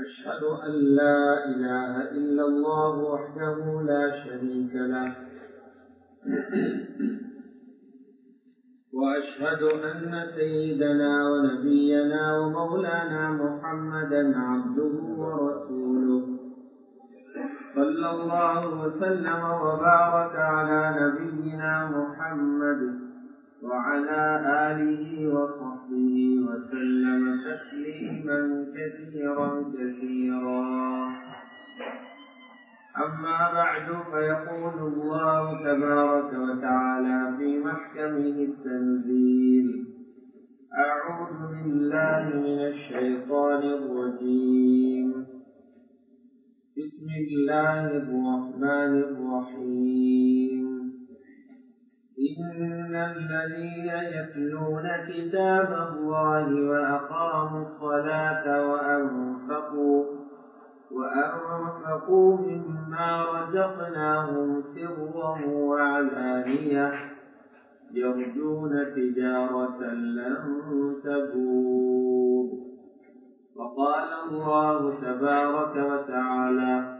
أشهد أن لا إله إلا الله وحده لا شريك له. وأشهد أن سيدنا ونبينا ومولانا محمدا عبده ورسوله. صلى الله وسلم وبارك على نبينا محمد وعلى آله وصحبه وسلم تسليما كثيرا كثيرا. أما بعد فيقول الله تبارك وتعالى في محكمه التنزيل أعوذ بالله من الشيطان الرجيم. بسم الله الرحمن الرحيم. إن الذين يتلون كتاب الله وأقاموا الصلاة وأنفقوا وأنفقوا مما رزقناهم سرا وعلانية يرجون تجارة لن تبور وقال الله تبارك وتعالى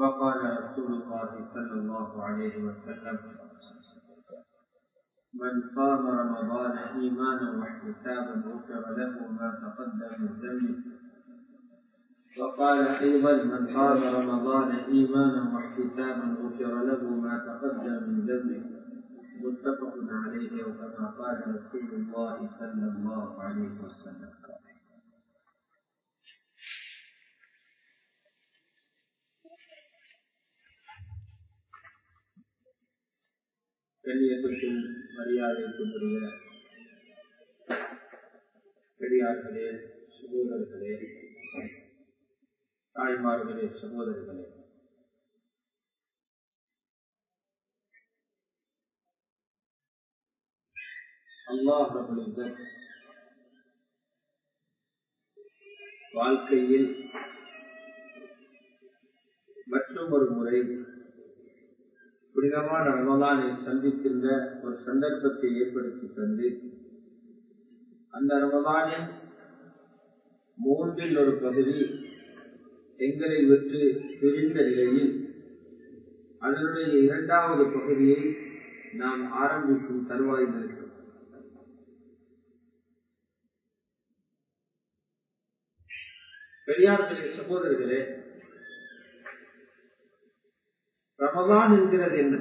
وقال رسول الله صلى الله عليه وسلم من صام رمضان إيمانا واحتسابا غفر له ما تقدم من ذنبه. وقال أيضا من قام رمضان إيمانا واحتسابا غفر له ما تقدم من ذنبه. متفق عليه وكما قال رسول الله صلى الله عليه وسلم. கண்ணியத்துக்கும் மரியாதைக்குரிய பெரியார்களே சகோதரர்களே தாய்மார்களே சகோதரர்களே அல்லாஹ் வாழ்க்கையில் மற்றும் ஒரு முறை புனிதமான ரமலானை சந்திக்கின்ற ஒரு சந்தர்ப்பத்தை ஏற்படுத்தி தந்து அந்த ரமலானின் மூன்றில் ஒரு பகுதி எங்களை விட்டு பிரிந்த நிலையில் அதனுடைய இரண்டாவது பகுதியை நாம் ஆரம்பிக்கும் தருவாயில் இருக்கிறோம் பெரியார்களே சகோதரர்களே ரமதான் என்கிறது என்ன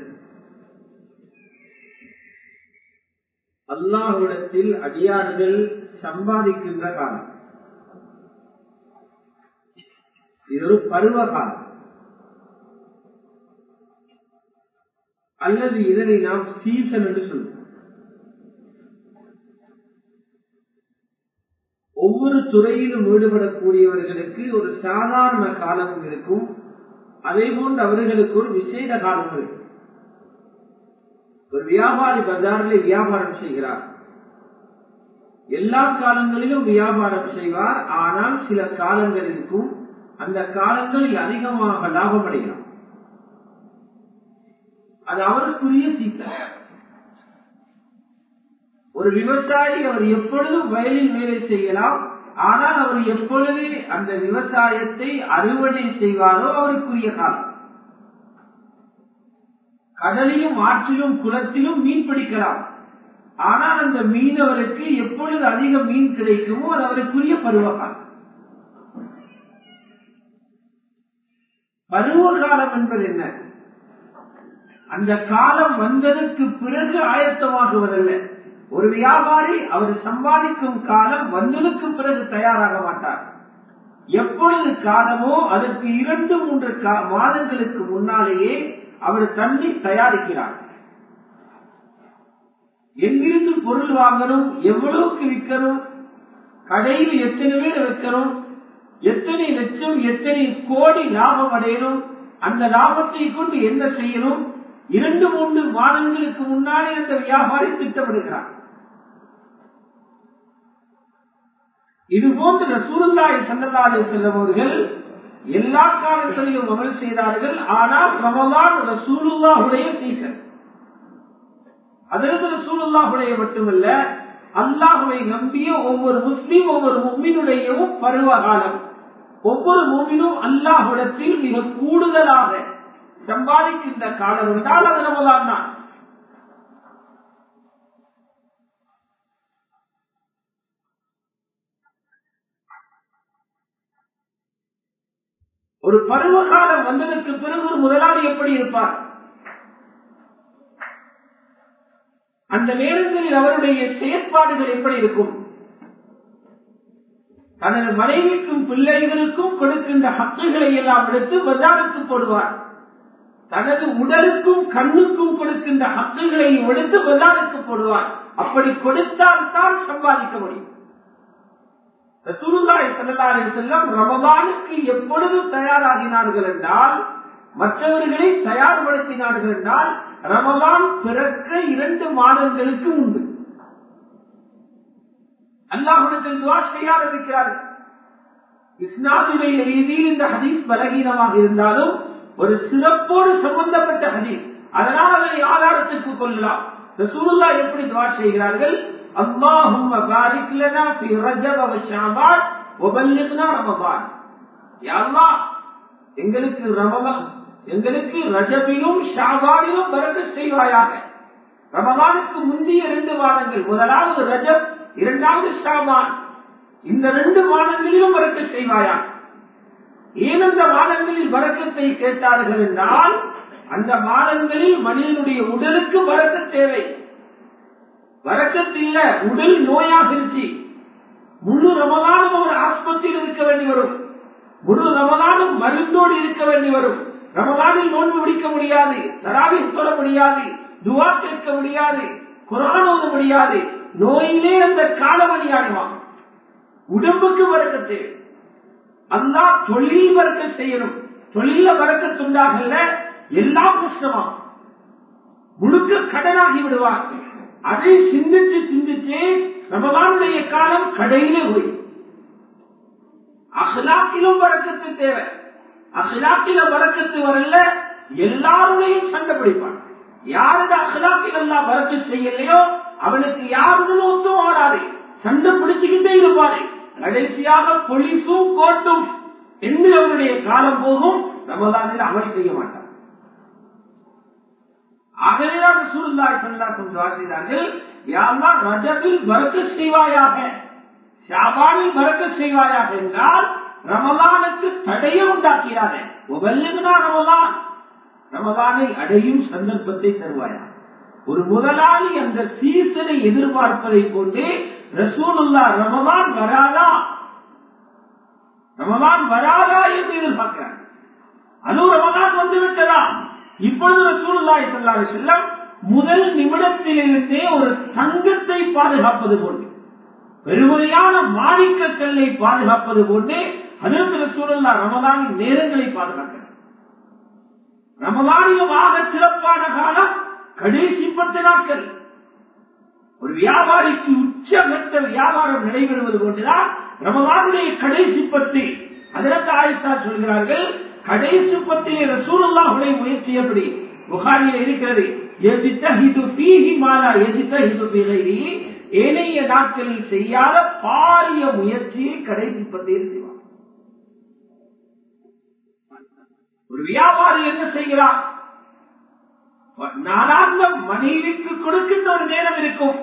அல்லாஹுடத்தில் அடியார்கள் சம்பாதிக்கின்ற காலம். இது ஒரு பருவ காலம். அல்லது இதனை நாம் சீசன் என்று சொல்லுவோம் ஒவ்வொரு துறையிலும் ஈடுபடக்கூடியவர்களுக்கு ஒரு சாதாரண காலமும் இருக்கும். அதே போன்று அவர்களுக்கு ஒரு விசேட காலம் ஒரு வியாபாரி பஜாரில் வியாபாரம் செய்கிறார். எல்லா காலங்களிலும் வியாபாரம் செய்வார். ஆனால் சில காலங்கள் இருக்கும் அந்த காலங்களில் அதிகமாக லாபம் அடையலாம் அது அவருக்குரிய சீசன் ஒரு விவசாயி அவர் எப்பொழுதும் வயலில் வேலை செய்யலாம். ஆனால் அவர் எப்பொழுது அந்த விவசாயத்தை அறுவடை செய்வாரோ அவருக்குரிய காலம். கடலிலும் ஆற்றிலும் குளத்திலும் மீன் பிடிக்கலாம். ஆனால் அந்த மீனவருக்கு எப்பொழுது அதிக மீன் கிடைக்குமோ அது அவருக்குரிய பருவகாலம். பருவகாலம் என்பது என்ன? அந்த காலம் வந்ததற்கு பிறகு ஆயத்தமாகுவதல்ல. ஒரு வியாபாரி அவர் சம்பாதிக்கும் காலம் வந்ததுக்கு பிறகு தயாராக மாட்டார். எப்பொழுது காலமோ அதற்கு இரண்டு மூன்று மாதங்களுக்கு முன்னாலேயே அவர் தண்ணி தயாரிக்கிறார். எங்கிருந்து பொருள் வாங்கணும் எவ்வளவுக்கு விற்கணும் கடையில் எத்தனை பேர் வைக்கணும் எத்தனை லட்சம் எத்தனை கோடி லாபம் அடையணும் அந்த லாபத்தை கொண்டு என்ன செய்யணும் இரண்டு மூன்று மாதங்களுக்கு முன்னாலே அந்த வியாபாரி திட்டமிடுகிறார். இது போன்ற ரசூலுல்லாய் சல்லல்லாஹு செல்லவர்கள் எல்லா காலத்திலையும் அமல் செய்தார்கள். ஆனால் ரமலான் ரசூலுல்லாஹுடைய சீசன். அதற்கு ரசூலுல்லாஹுடைய மட்டுமல்ல அல்லாஹுவை நம்பிய ஒவ்வொரு முஸ்லீம் ஒவ்வொரு மும்மினுடையவும் பருவ காலம். ஒவ்வொரு மூமினும் அல்லாஹுடத்தில் மிக கூடுதலாக சம்பாதிக்கின்ற காலம் என்றால் அது ரமலான் தான். ஒரு பருவ காலம் வந்ததற்கு பிறகு ஒரு முதலாளி எப்படி இருப்பார்? அந்த நேரங்களில் அவருடைய செயற்பாடுகள் எப்படி இருக்கும்? தனது மனைவிக்கும் பிள்ளைகளுக்கும் கொடுக்கின்ற ஹக்குகளை எல்லாம் எடுத்து பஜாருக்கு போடுவார். தனது உடலுக்கும் கண்ணுக்கும் கொடுக்கின்ற ஹக்குகளை எடுத்து பஜாருக்கு போடுவார். அப்படி கொடுத்தால் தான் சம்பாதிக்க முடியும். ரசூலுல்லாஹி ஸல்லல்லாஹு அலைஹி வஸல்லம் ரமலானுக்கு எப்பொழுது தயாராகினார்கள் என்றால் மற்றவர்களை தயார்படுத்தினார்கள் என்றால் ரமலான் பிறக்க இரண்டு மாதங்களுக்கு உண்டு அல்லாஹுடத்தில் துவா செய்ய ஆரம்பிக்கிறார்கள் இஸ்லாமுடைய ரீதியில் இந்த ஹதீஸ் பலகீனமாக இருந்தாலும் ஒரு சிறப்போடு சம்பந்தப்பட்ட ஹதீஸ். அதனால் அதை ஆதாரத்திற்கு கொள்ளலாம். ரசூலுல்லா எப்படி துவா செய்கிறார்கள்? அல்லாஹும் பாரிக் லனா ஃபி ரஜப வ ஷஅபான் வபல்லிக்னா யா எங்களுக்கு ரமதான் எங்களுக்கு ரஜபிலும் ஷாபானிலும் பரக்கத் செய்வாயாக. ரமதானுக்கு முந்தைய இரண்டு மாதங்கள் முதலாவது ரஜப் இரண்டாவது ஷாபான் இந்த ரெண்டு மாதங்களிலும் வரக்க செய்வாயான் ஏன் அந்த மாதங்களில் வரக்கத்தை கேட்டார்கள் என்றால் அந்த மாதங்களில் மனிதனுடைய உடலுக்கு வரக்க தேவை. வரக்கத்தில்ல உடல் நோயாக இருந்துச்சு முழு ரமலானும் ஒரு ஆஸ்பத்திரியில் இருக்க வேண்டி வரும். முழு ரமலானும் மருந்தோடு இருக்க வேண்டி வரும். ரமதானில் நோன்பு பிடிக்க முடியாது தராவி தொட முடியாது துவா கேட்க முடியாது குரான் ஓத முடியாது. நோயிலே அந்த காலமணியாடுவான் உடம்புக்கு வரக்கத்து அந்த தொழில் வரக்க செய்யணும். தொழில வரக்கத்துண்டாகல எல்லாம் கஷ்டமா. முழுக்க கடனாகி விடுவார்கள். அதை சிந்திச்சு சிந்திச்சு ரமதானுடைய காலம் கடையிலே போய். அகலாக்கிலும் வரக்கத்து தேவை. அகலாக்கில வரக்கத்து வரல எல்லாருடையும் சண்டை பிடிப்பான். யாருடைய அகலாக்கில் எல்லாம் வரக்கு செய்யலையோ அவனுக்கு யாருடன் ஒத்தும் ஆடாது. சண்டை பிடிச்சுக்கிட்டே இருப்பாரு கடைசியாக போலீஸும் கோட்டும் என்று அவனுடைய காலம் போகும். ரமதானில் அமல் செய்ய மாட்டார் ஆகவேதான் சூழ்நாய் கொஞ்சம் வாசித்தார்கள் யாரெல்லாம் ரஜத்தில் வரக்க செய்வாயாக. ஷாபானில் வரக்க செய்வாயாக என்றால் ரமலானுக்கு தடையை உண்டாக்கிறாங்க. ரமலான். ரமலானை அடையும் சந்தர்ப்பத்தை தருவாயா? ஒரு முதலாளி அந்த சீசனை எதிர்பார்ப்பதை கொண்டு ரசூலுல்லா ரமலான் வராதா? ரமலான் வராதா என்று எதிர்பார்க்கிறார் அனு ரமலான் வந்து விட்டதா இப்பொழுது ரசூலுல்லாய் சொல்லாரு செல்லம் முதல் நிமிடத்திலிருந்தே ஒரு தங்கத்தை பாதுகாப்பது போன்று பெருமுறையான மாணிக்க கல்லை பாதுகாப்பது போன்றே அதற்கு ரசூலுல்லா ரமலானின் நேரங்களை பாதுகாக்கிறார். ரமதானியமாக சிறப்பான காலம் கடைசி பத்து நாட்கள். ஒரு வியாபாரிக்கு உச்சகட்ட வியாபாரம் நடைபெறுவது போன்றுதான் ரமதானுடைய கடைசி பத்து. அதற்கு ஆயிஷா சொல்கிறார்கள் கடைசி பத்திலே ரசூலுல்லாஹுடைய முயற்சி எப்படி? புகாரியில் இருக்கிறது எதித்தஹிது பீஹி மாலா எதித்தஹிது பிகைரி ஏனைய நாட்களில் செய்யாத பாரிய முயற்சியை கடைசி பத்தியில் செய்வார் ஒரு வியாபாரி என்ன செய்கிறார் நாளாந்த மனைவிக்கு கொடுக்கின்ற ஒரு நேரம் இருக்கும்.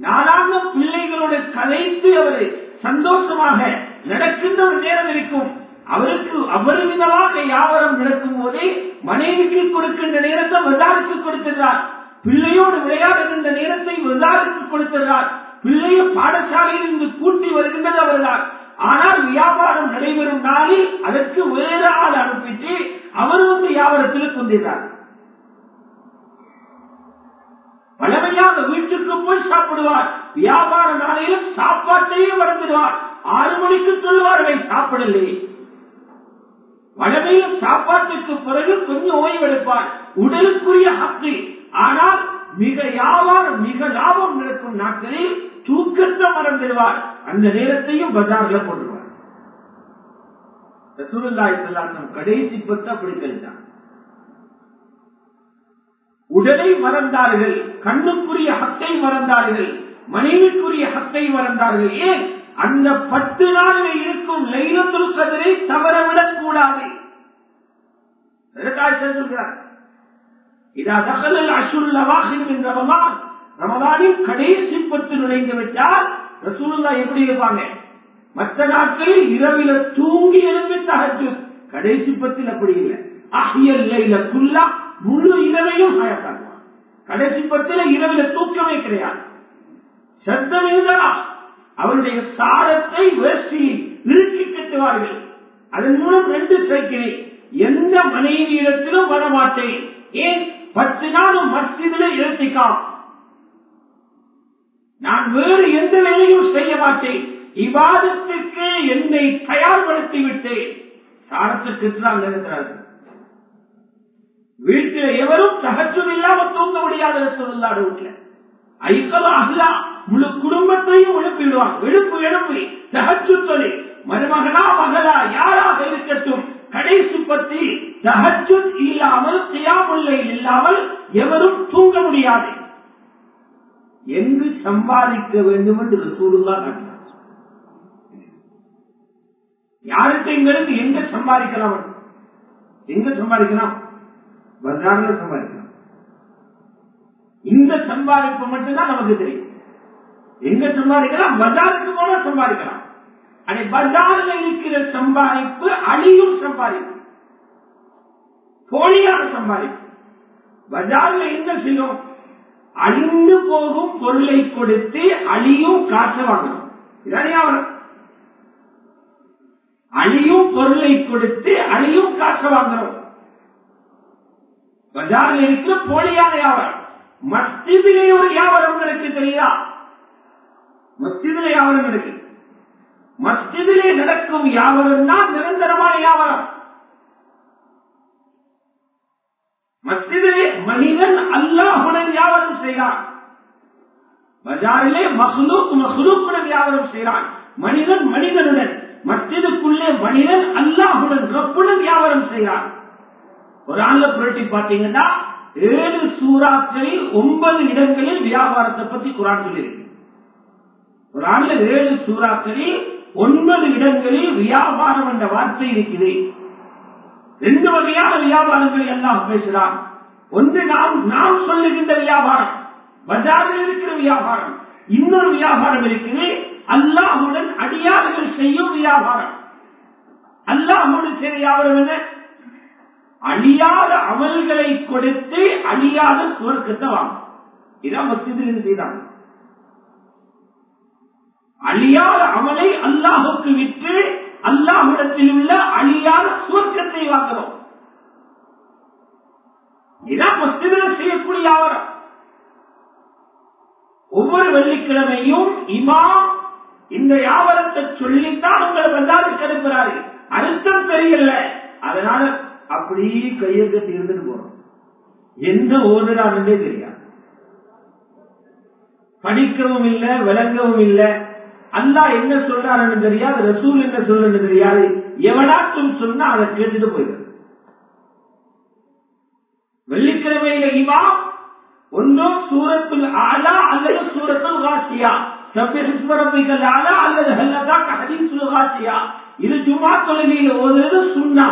நாளாந்த பிள்ளைகளோடு கலைத்து அவர் சந்தோஷமாக நடக்கின்ற ஒரு நேரம் இருக்கும். அவருக்கு அபரிமிதமாக வியாபாரம் நடக்கும் போதே மனைவிக்கு கொடுக்கின்ற நேரத்தை வதாருக்கு கொடுத்துகிறார் பிள்ளையோடு விளையாடுகின்ற நேரத்தை வதாருக்கு கொடுத்துகிறார் பிள்ளையை பாடசாலையில் இருந்து கூட்டி வருகின்றது அவர்தான். ஆனால் வியாபாரம் நடைபெறும் நாளில் அதற்கு வேறு ஆள் அனுப்பிட்டு அவர் வந்து வியாபாரத்தில் கொண்டிருந்தார் பழமையாக வீட்டுக்கு போய் சாப்பிடுவார். வியாபார நாளையிலும் சாப்பாட்டையும் வளர்ந்துடுவார் ஆறு மணிக்கு சொல்வார்கள் சாப்பிடலே வளமையில் சாப்பாட்டுக்கு பிறகு கொஞ்சம் ஓய்வெடுப்பார் உடலுக்குரிய ஹக்கு. ஆனால் மிக யாவார் மிக லாபம் நடக்கும் நாட்களில் தூக்கத்தை மறந்துடுவார் அந்த நேரத்தையும் பஜார்ல போடுவார் கடைசி பத்து அப்படி கழித்தான் உடலை மறந்தார்கள் கண்ணுக்குரிய ஹத்தை மறந்தார்கள் மனைவிக்குரிய ஹத்தை மறந்தார்கள். ஏன்? அந்த பத்து நாளில் இருக்கும் லைலத்துல் கதிரை தவறவிடக் கூடாது சொல்கிறார் இதா தகவல் அசுல்ல வாசின் ரமதான் ரமதானின் கடைசி பத்து நுழைந்து விட்டால் ரசூலுல்லா எப்படி இருப்பாங்க? மற்ற நாட்களில் இரவில தூங்கி எழுந்து தகச்சு கடைசி பத்தில் அப்படி இல்லை. அஹியல் லைல குல்லா முழு இரவையும் ஹயத்தாக்குவான் கடைசி பத்தில இரவில தூக்கமே கிடையாது. சத்தம் இருந்தா அவருடைய சாரத்தை வேசி இறுக்கி கட்டுவார்கள். அதன் மூலம் ரெண்டு சேர்க்கிறேன். எந்த மனைவியிடத்திலும் வரமாட்டேன். ஏன்? பத்து நாளும் மஸ்ஜிதில் இறத்திக்காம் நான் வேறு எந்த வேலையும் செய்ய மாட்டேன். விவாதத்திற்கு என்னை தயார்படுத்தி விட்டேன். சாரத்துக்கு தான் இருக்கிறார்கள். வீட்டில் எவரும் தகச்சும் இல்லாம தூங்க முடியாத சொல்லாடு வீட்டுல. ஐக்கல அகலா முழு குடும்பத்தையும் எழுப்பிடுவான் எழுப்பு எழுப்பு. தகச்சு தொழில் மருமகனா மகளா யாராக இருக்கட்டும் கடைசி பத்தி தகச்சு இல்லாமல் தியாமுல்லை இல்லாமல் எவரும் தூங்க முடியாது. எங்கு சம்பாதிக்க வேண்டும் என்று சூடுல்லா காட்டினார். யாருக்கு இங்கிருந்து எங்க சம்பாதிக்கலாம்? எங்க சம்பாதிக்கலாம்? பஜார்ல சம்பாதிக்கலாம். இந்த சம்பாதிப்பு மட்டும்தான் நமக்கு தெரியும். எங்க சம்பாதிக்கலாம்? பஜாருக்கு போனா சம்பாதிக்கலாம். அதை பஜார்ல இருக்கிற சம்பாதிப்பு அழியும் சம்பாதிப்பு. போலியான சம்பாதிப்பு. பஜார்ல என்ன செய்யும்? அழிந்து போகும் பொருளை கொடுத்து அழியும் காசு வாங்கணும். இதானே அவர் அழியும் பொருளை கொடுத்து அழியும் காசு வாங்குறோம் பஜாரில் இருக்கிற போலியான வியாபாரம். மஸ்ஜிதிலே ஒரு வியாபாரம் உங்களுக்கு தெரியுதா? மஸ்ஜிதிலே வியாபாரம் இருக்கு மஸ்ஜிதிலே நடக்கும் வியாபாரம் தான் நிரந்தரமான வியாபாரம் மஸ்ஜிதிலே மனிதன் அல்லாஹுடன் வியாபாரம் செய்கிறான் பஜாரிலே மஹ்லூக் மஹ்லூக்குடன் வியாபாரம் செய்கிறான் மனிதன் மனிதனுடன் மஸ்ஜிதுக்குள்ளே மனிதன் அல்லாஹுடன் ரப்புடன் வியாபாரம் செய்கிறான் ஒரு ஆண்ல புரட்டி பார்த்தீங்கன்னா ஏழு சூறாக்களில் ஒன்பது இடங்களில் வியாபாரத்தை பத்தி குரான் சொல்லியிருக்கு. ஒரு ஆண்ல ஏழு சூறாக்களில் ஒன்பது இடங்களில் வியாபாரம் என்ற வார்த்தை இருக்குது. ரெண்டு வகையான வியாபாரங்களை எல்லாம் பேசுகிறான். ஒன்று நாம் நாம் சொல்லுகின்ற வியாபாரம் பஜாரில் இருக்கிற வியாபாரம் இன்னொரு வியாபாரம் இருக்குது. அல்லாஹுடன் அடியார்கள் செய்யும் வியாபாரம் அல்லாஹுடன் செய்ய வியாபாரம் என்ன? அழியாத அமல்களை கொடுத்து அழியாத சுவர்க்கத்தை வாங்க இதான் பக்தி செய்தாங்க. அழியாத அமலை அல்லாஹுக்கு விற்று அல்லாஹிடத்தில் உள்ள அழியாத சுவர்க்கத்தை வாங்கணும். இதான் மஸ்ஜிதில் செய்யக்கூடிய ஆவரம் ஒவ்வொரு வெள்ளிக்கிழமையும் இமாம் இந்த வியாபாரத்தை சொல்லித்தான் உங்களை வந்தாலும் கெடுக்கிறார்கள். அர்த்தம் தெரியல. அதனால அப்படி கையை கட்டி இருந்துட்டு போறோம். எந்த ஓதுறாருன்றே தெரியாது. படிக்கவும் இல்லை விளங்கவும் இல்லை. அல்லா என்ன சொல்றாருன்னு தெரியாது ரசூல் என்ன சொல்றன்னு தெரியாது. எவனாச்சும் சொன்னா அதை கேட்டுட்டு போயிடும் வெள்ளிக்கிழமையில இமா ஒன்றும் சூரத்துல் ஆலா அல்லது சூரத்துல் காசியா. சபிஸ்வரப்பிகள் ஆலா அல்லது ஹல்லதா ஹதீசுல் காசியா. இது ஜுமா தொழுகையில ஓதுறது சுண்ணா.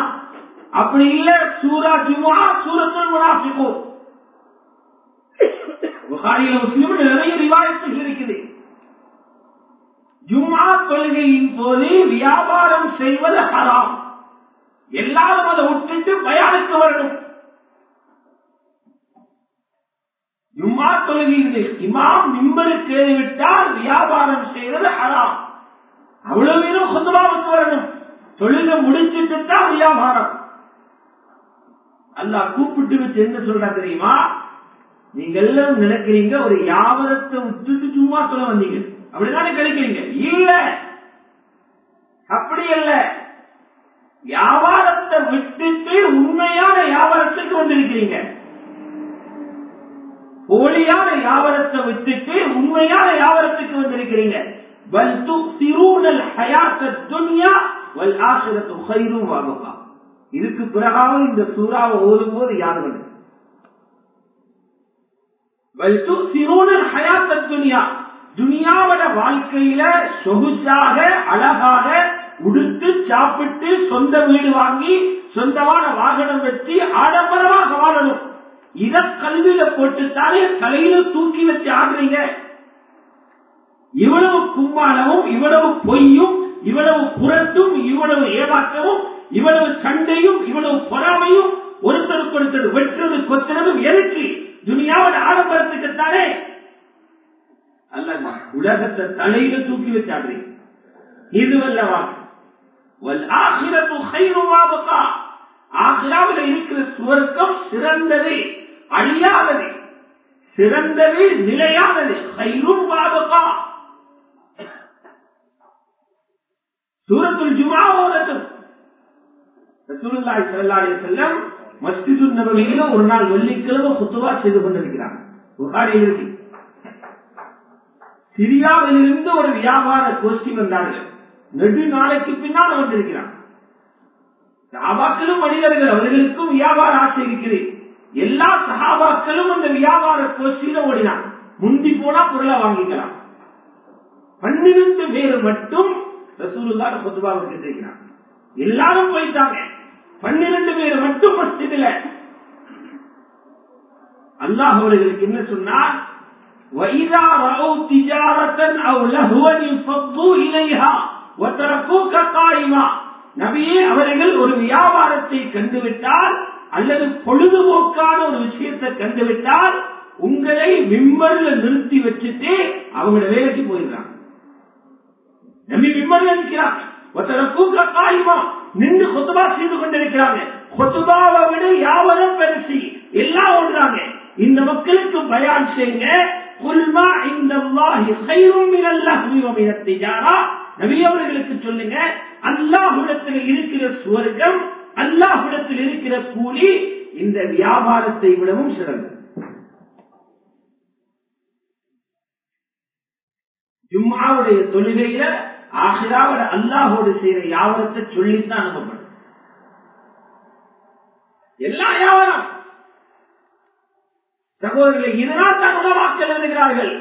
அப்படி இல்ல சூரா ஜுமா சூரத்துல் முனாஃபிகோ புகாரியில முஸ்லீம் நிறைய ரிவாயத்துகள் இருக்குது. ஜும்மா தொழுகையின் போது வியாபாரம் செய்வது ஹராம். எல்லாரும் அதை விட்டுட்டு பயானுக்கு வரணும். ஜும்மா தொழுகிறது இமாம் மிம்பருக்கு ஏறிவிட்டால் வியாபாரம் செய்வது ஹராம். அவ்வளவு பேரும் சொந்தமாவுக்கு வரணும். தொழுக முடிச்சுட்டு தான் வியாபாரம். அல்லா கூப்பிட்டு வச்சு என்ன சொல்றா தெரியுமா? நீங்க எல்லாம் நினைக்கிறீங்க ஒரு வியாபாரத்தை விட்டுட்டு சும்மா சொல்ல வந்தீங்க. அப்படிதானே கிடைக்கிறீங்க இல்ல. அப்படி அல்ல. வியாபாரத்தை விட்டுட்டு உண்மையான வியாபாரத்துக்கு வந்திருக்கிறீங்க. போலியான வியாபாரத்தை விட்டுட்டு உண்மையான வியாபாரத்துக்கு வந்திருக்கிறீங்க. ஹைரும் இதுக்கு பிறகாக இந்த சூறாவை ஓதும் போது யார் வந்து பல் துனியாவோட வாழ்க்கையில சொகுசாக அழகாக உடுத்து சாப்பிட்டு சொந்த வீடு வாங்கி சொந்தமான வாகனம் வெட்டி ஆடம்பரமாக வாழணும். இத கல்வியில போட்டுத்தானே தலையில தூக்கி வச்சு ஆடுறீங்க. இவ்வளவு கும்மாளமும் இவ்வளவு பொய்யும் இவ்வளவு புறத்தும் இவ்வளவு ஏமாற்றமும் இவ்வளவு சண்டையும் இவ்வளவு பொறாமையும் ஒருத்தருக்கு ஒருத்தர் வெற்றது கொத்தனதும் எதுக்கு? துனியாவோட ஆடம்பரத்துக்குத்தானே? அல்ல உலகத்தை தலையில தூக்கி வச்சு ஆடுறீங்க இதுவல்ல ஆசிராவில் இருக்கிற சுவர்க்கம் சிறந்தது அழியாதது. சிறந்தது நிலையானது கைரும் பாபகா சூரத்துல் ஜுமாவோடதும் ரசூலுல்லாஹி ஸல்லல்லாஹு அலைஹி வஸல்லம் மஸ்ஜிதுன் நபவியில ஒரு நாள் வெள்ளிக்கிழமை குத்துவா செய்து கொண்டிருக்கிறார். புகாரியில் இருக்கு சிரியாவிலிருந்து ஒரு வியாபார கோஷ்டி வந்தார்கள். நெடு நாளைக்கு பின்னால் வந்திருக்கிறான் சாபாக்களும் மனிதர்கள் அவர்களுக்கும் வியாபார ஆசை இருக்கிறது. எல்லா சகாபாக்களும் அந்த வியாபார கோஷ்டியில ஓடினான் முந்தி போனா பொருளை வாங்கிக்கலாம். பன்னிரண்டு பேர் மட்டும் ரசூலுல்லா பொதுவாக இருக்கிறார் எல்லாரும் போயிட்டாங்க. பன்னிரண்டு பேர் மட்டும் மஸ்ஜிதில். அல்லாஹ் அவர்களுக்கு என்ன சொன்னார்? وَإِذَا رَأَوْا تِجَارَةً أَوْ لَهْوًا انفَضُّوا إِلَيْهَا وَتَرَكُوكَ قَائِمًا நபியே அவர்கள் ஒரு வியாபாரத்தை கண்டுவிட்டால் அல்லது பொழுதுபோக்கான ஒரு விஷயத்தை கண்டுவிட்டால் உங்களை மிம்மர்ல நிறுத்தி வச்சுட்டு அவங்களோட வேலைக்கு போயிடுறாங்க நம்பி மிம்மர்ல நிற்கிறாங்க ஒருத்தர கூக்க காயுமா நின்று கொத்துபா செய்து கொண்டிருக்கிறாங்க கொத்துபாவை விட யாவரும் பெருசி எல்லாம் ஓடுறாங்க இந்த மக்களுக்கு பயான் செய்யுங்க குல்மா இந்த நபியவர்களுக்கு சொல்லுங்க அல்லாஹுடத்தில் இருக்கிற சுவர்க்கம் அல்லாஹுடத்தில் இருக்கிற கூலி இந்த வியாபாரத்தை விடவும் சிறந்தது. ஜும்மாவுடைய தொழுகையில ஆசிராவோட அல்லாஹோடு செய்யற யாவரத்தை சொல்லித்தான் அனுப்பப்படும் எல்லா யாவரம் சகோதரர்களை இதனால் தான் உணவாக்கல் எழுதுகிறார்கள்.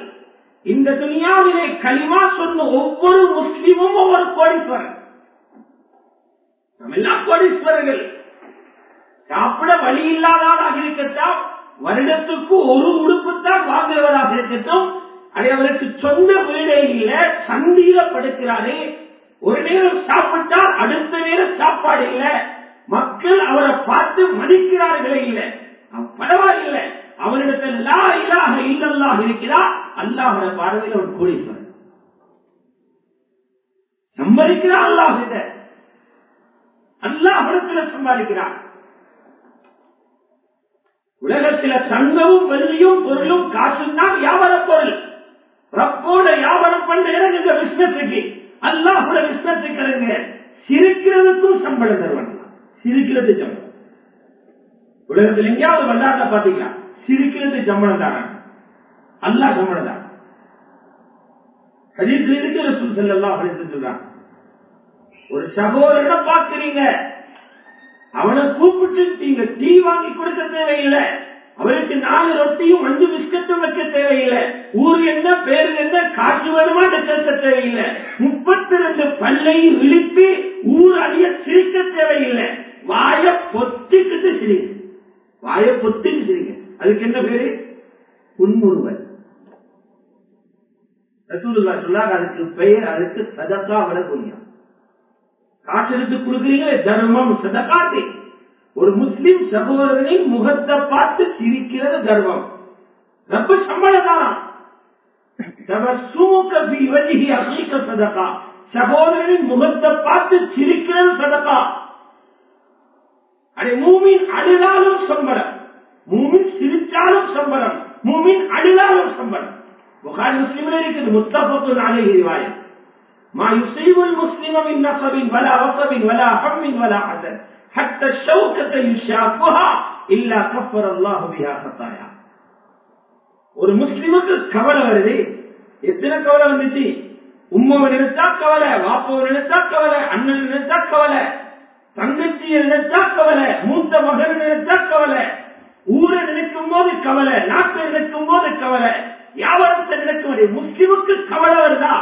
இந்த துணியாவிலே களிமா சொன்ன ஒவ்வொரு முஸ்லிமும் ஒவ்வொரு கோடீஸ்வரன். நம்ம எல்லாம் கோடீஸ்வரர்கள். சாப்பிட வழி இல்லாதவராக இருக்கட்டும் வருடத்துக்கு ஒரு உடுப்புத்தான் வாங்குறவராக இருக்கட்டும் அது அவருக்கு சொந்த வீடே இல்ல சந்தியில படுக்கிறாரே ஒரு நேரம் சாப்பிட்டால் அடுத்த நேரம் சாப்பாடு இல்ல. மக்கள் அவரை பார்த்து மதிக்கிறார்களே இல்லை. பரவாயில்லை அவனிடத்தில் லா இலாக இல்லல்லாக இருக்கிறார். அல்லாஹோட பார்வையில் ஒரு கோடீஸ்வரன் சம்பாதிக்கிறார் அல்லாஹ் அல்லாஹிடத்தில் சம்பாதிக்கிறார். உலகத்தில தங்கமும் வெள்ளியும் பொருளும் காசும் தான் வியாபார பொருள். ரப்போட வியாபாரம் பண்ண இந்த பிசினஸுக்கு அல்லாஹோட பிசினஸுக்கு இறங்க சிரிக்கிறதுக்கும் சம்பளம் தருவாங்க சிரிக்கிறது சம்பளம். உலகத்தில் எங்கேயாவது வந்தாட்ட பாத்தீங்கன்னா சிரிக்கிறது சம்பளம் தானா அல்லா சம்பளம் தான் ஹதீஸ்ல இருக்கிற ரசூல் செல்லலாம் அப்படின்னு சொல்றாங்க ஒரு சகோதரனை பார்க்கிறீங்க. அவனை கூப்பிட்டு நீங்க டீ வாங்கி கொடுக்க தேவையில்லை. அவருக்கு நாலு ரொட்டியும் அஞ்சு பிஸ்கட்டும் வைக்க தேவையில்லை. ஊர் என்ன பேரு என்ன காசு வருமா கேட்க தேவையில்லை. முப்பத்தி ரெண்டு பல்லையும் இழுத்து ஊர் அடிய சிரிக்க தேவையில்லை. வாய பொத்திக்கிட்டு சிரிங்க. வாய பொத்திட்டு சிரிங்க. அதுக்கு என்ன பேரு? புன்முறுவல் ரசூலுல்லா சொல்லாங்க அதுக்கு பெயர் அதுக்கு சதக்கா விட புண்ணியம் காசு எடுத்து கொடுக்குறீங்களே தர்மம் சதகாத்து ஒரு முஸ்லிம் சகோதரனின் முகத்தை பார்த்து சிரிக்கிறது தர்மம். ரொம்ப சம்பளம் சதகா சகோதரனின் முகத்தை பார்த்து சிரிக்கிறது சதகா அடே மூமின் அழுதாலும் சம்பளம். மூமின் சிரிச்சாலும் சம்பளம் மூமின் அழுதாலும் சம்பளம் புகாரி முஸ்லிமில் இருக்குது முத்தபத்து நாளை எரிவாயம் ما يصيب المسلم من نصب ولا وصب ولا هم ولا حزن حتى الشوكة يشاكها إلا كفر الله بها خطايا ஒரு முஸ்லிமுக்கு கவலை வருது எத்தனை கவலை வந்துச்சு உம்மவை நினைச்சா கவலை வாப்பவை நினைச்சா கவலை அண்ணன் நினைச்சா கவலை தங்கச்சியை நினைச்சா கவலை மூத்த மகன் நினைச்சா கவலை ஊரை நினைக்கும் போது கவலை நாட்டை நினைக்கும் போது கவலை வியாபாரத்தை நினைக்கும் முஸ்லிமுக்கு கவலை வருதா?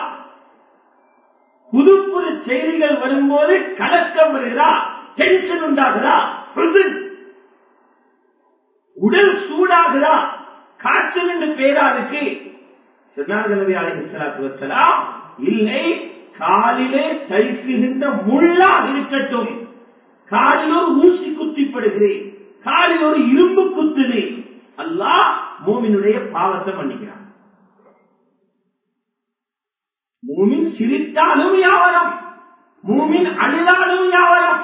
புது புது செய்திகள் வரும்போது கலக்கம் வருகிறா டென்ஷன் உண்டாகுதா? உடல் சூடாகுதா? காய்ச்சல் என்று பேராதுக்கு இல்லை காலிலே தைசுகின்ற முள்ளாக இருக்கட்டும். காலிலோ ஊசி குத்திப்படுகிறேன். காலில் ஒரு இரும்பு குத்துது. அல்லா மூமினுடைய பாவத்தை மன்னிக்கிறான். மூமின் சிரித்தாலும் யாவரம் மூமின் அழுதாலும் யாவரம்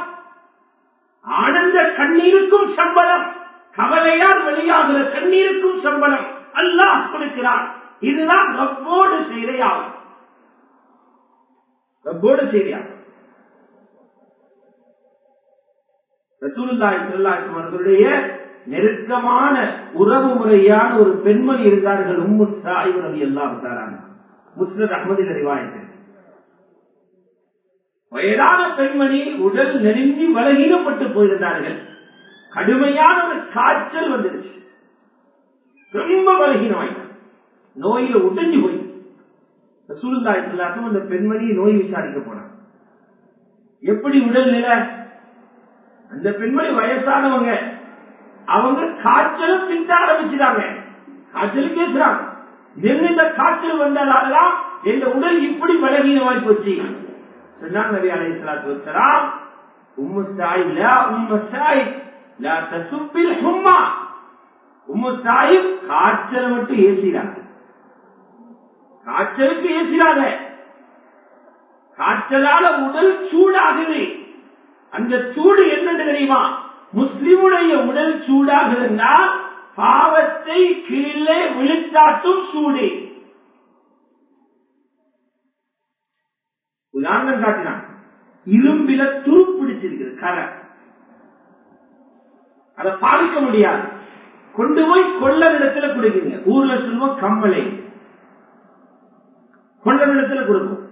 ஆனந்த கண்ணீருக்கும் சம்பளம். கவலையால் வெளியாகிற கண்ணீருக்கும் சம்பளம். அல்லாஹ் கொடுக்கிறான். இதுதான் ரப்போடு செய்தையாகும் ரப்போடு செய்தியாகும் ரசூலுல்லாய் செல்லாசம் அவர்களுடைய நெருக்கமான உறவு முறையான ஒரு பெண்மணி இருந்தார்கள் உம்மு சாயிப் ரலியல்லாஹு தஆலா முஸ்லிம் அஹமதில் அறிவாயிட்டு வயதான பெண்மணி உடல் நெருங்கி பலகீனப்பட்டு போயிருந்தார்கள். கடுமையான ஒரு காய்ச்சல் வந்துருச்சு ரொம்ப பலகீனமாயிட்டார் நோயில உடஞ்சி போய். சூழ்ந்தாய்க்கும் அந்த பெண்மணி நோய் விசாரிக்க போனார் எப்படி உடல் நிலை அந்த பெண்மணி வயசானவங்க அவங்க காய்ச்சலும் திட்ட ஆரம்பிச்சுட்டாங்க. காய்ச்சலும் பேசுறாங்க. இந்த காய்ச்சல் வந்ததாலதான் எங்க உடல் இப்படி பலகீனமாய் போச்சு. சொன்னாங்க நபி அலை சலாத்து வசலாம் உம்மு சாய் லா உம்மு சாயிப் லா தசுப்பில் ஹும்மா. உம்மு சாயிப் காய்ச்சல் மட்டும் ஏசிடாங்க காய்ச்சலுக்கு ஏசிடாத காய்ச்சலால உடல் சூடாகுது. அந்த சூடு என்னன்னு தெரியுமா? முஸ்லிமுடைய உடல் சூடாக இருந்தால் பாவத்தை கீழே விழுத்தாட்டும் சூடு. உதாரணம் காட்டினான் இரும்பில துருப்பிடிச்சிருக்கிறது கரை. அதை பாதிக்க முடியாது. கொண்டு போய் கொள்ள இடத்துல கொடுக்குங்க. ஊர்ல சொல்லுவோம் கம்பளை. கொண்ட இடத்துல கொடுக்கும்.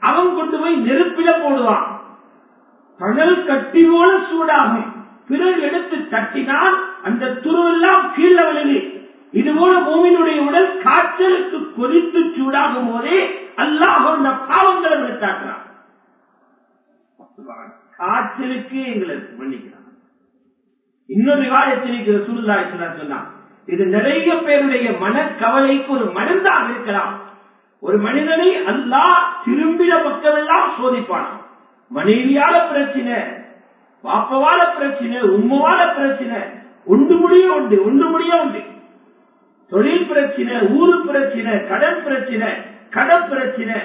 அவன் கொண்டு போய் நெருப்பில போடுவான். கடல் கட்டி போல சூடாகும். பிறர் எடுத்து தட்டினால் அந்த துருவெல்லாம் கீழே விழுது. இது போல பூமியினுடைய உடல் காய்ச்சலுக்கு கொதித்து சூடாகும் போதே அல்லாஹ் அந்த பாவங்களை விடுத்தாக்குறான் காய்ச்சலுக்கு எங்களை மன்னிக்கிறான். இன்னொரு விவாதத்திற்கு சூழ்நிலை சொன்னான் இது நிறைய பேருடைய மனக்கவலைக்கு ஒரு மனந்தாக இருக்கலாம். ஒரு மனிதனை அல்லாஹ் திரும்பின பக்கமெல்லாம் சோதிப்பான் மனைவியால பிரச்சனை பாப்பவால பிரச்சனை உம்மவால பிரச்சனை ஒன்று முடிய உண்டு ஒன்று முடிய உண்டு. தொழில் பிரச்சனை ஊரு பிரச்சனை கடன் பிரச்சனை கடன் பிரச்சனை.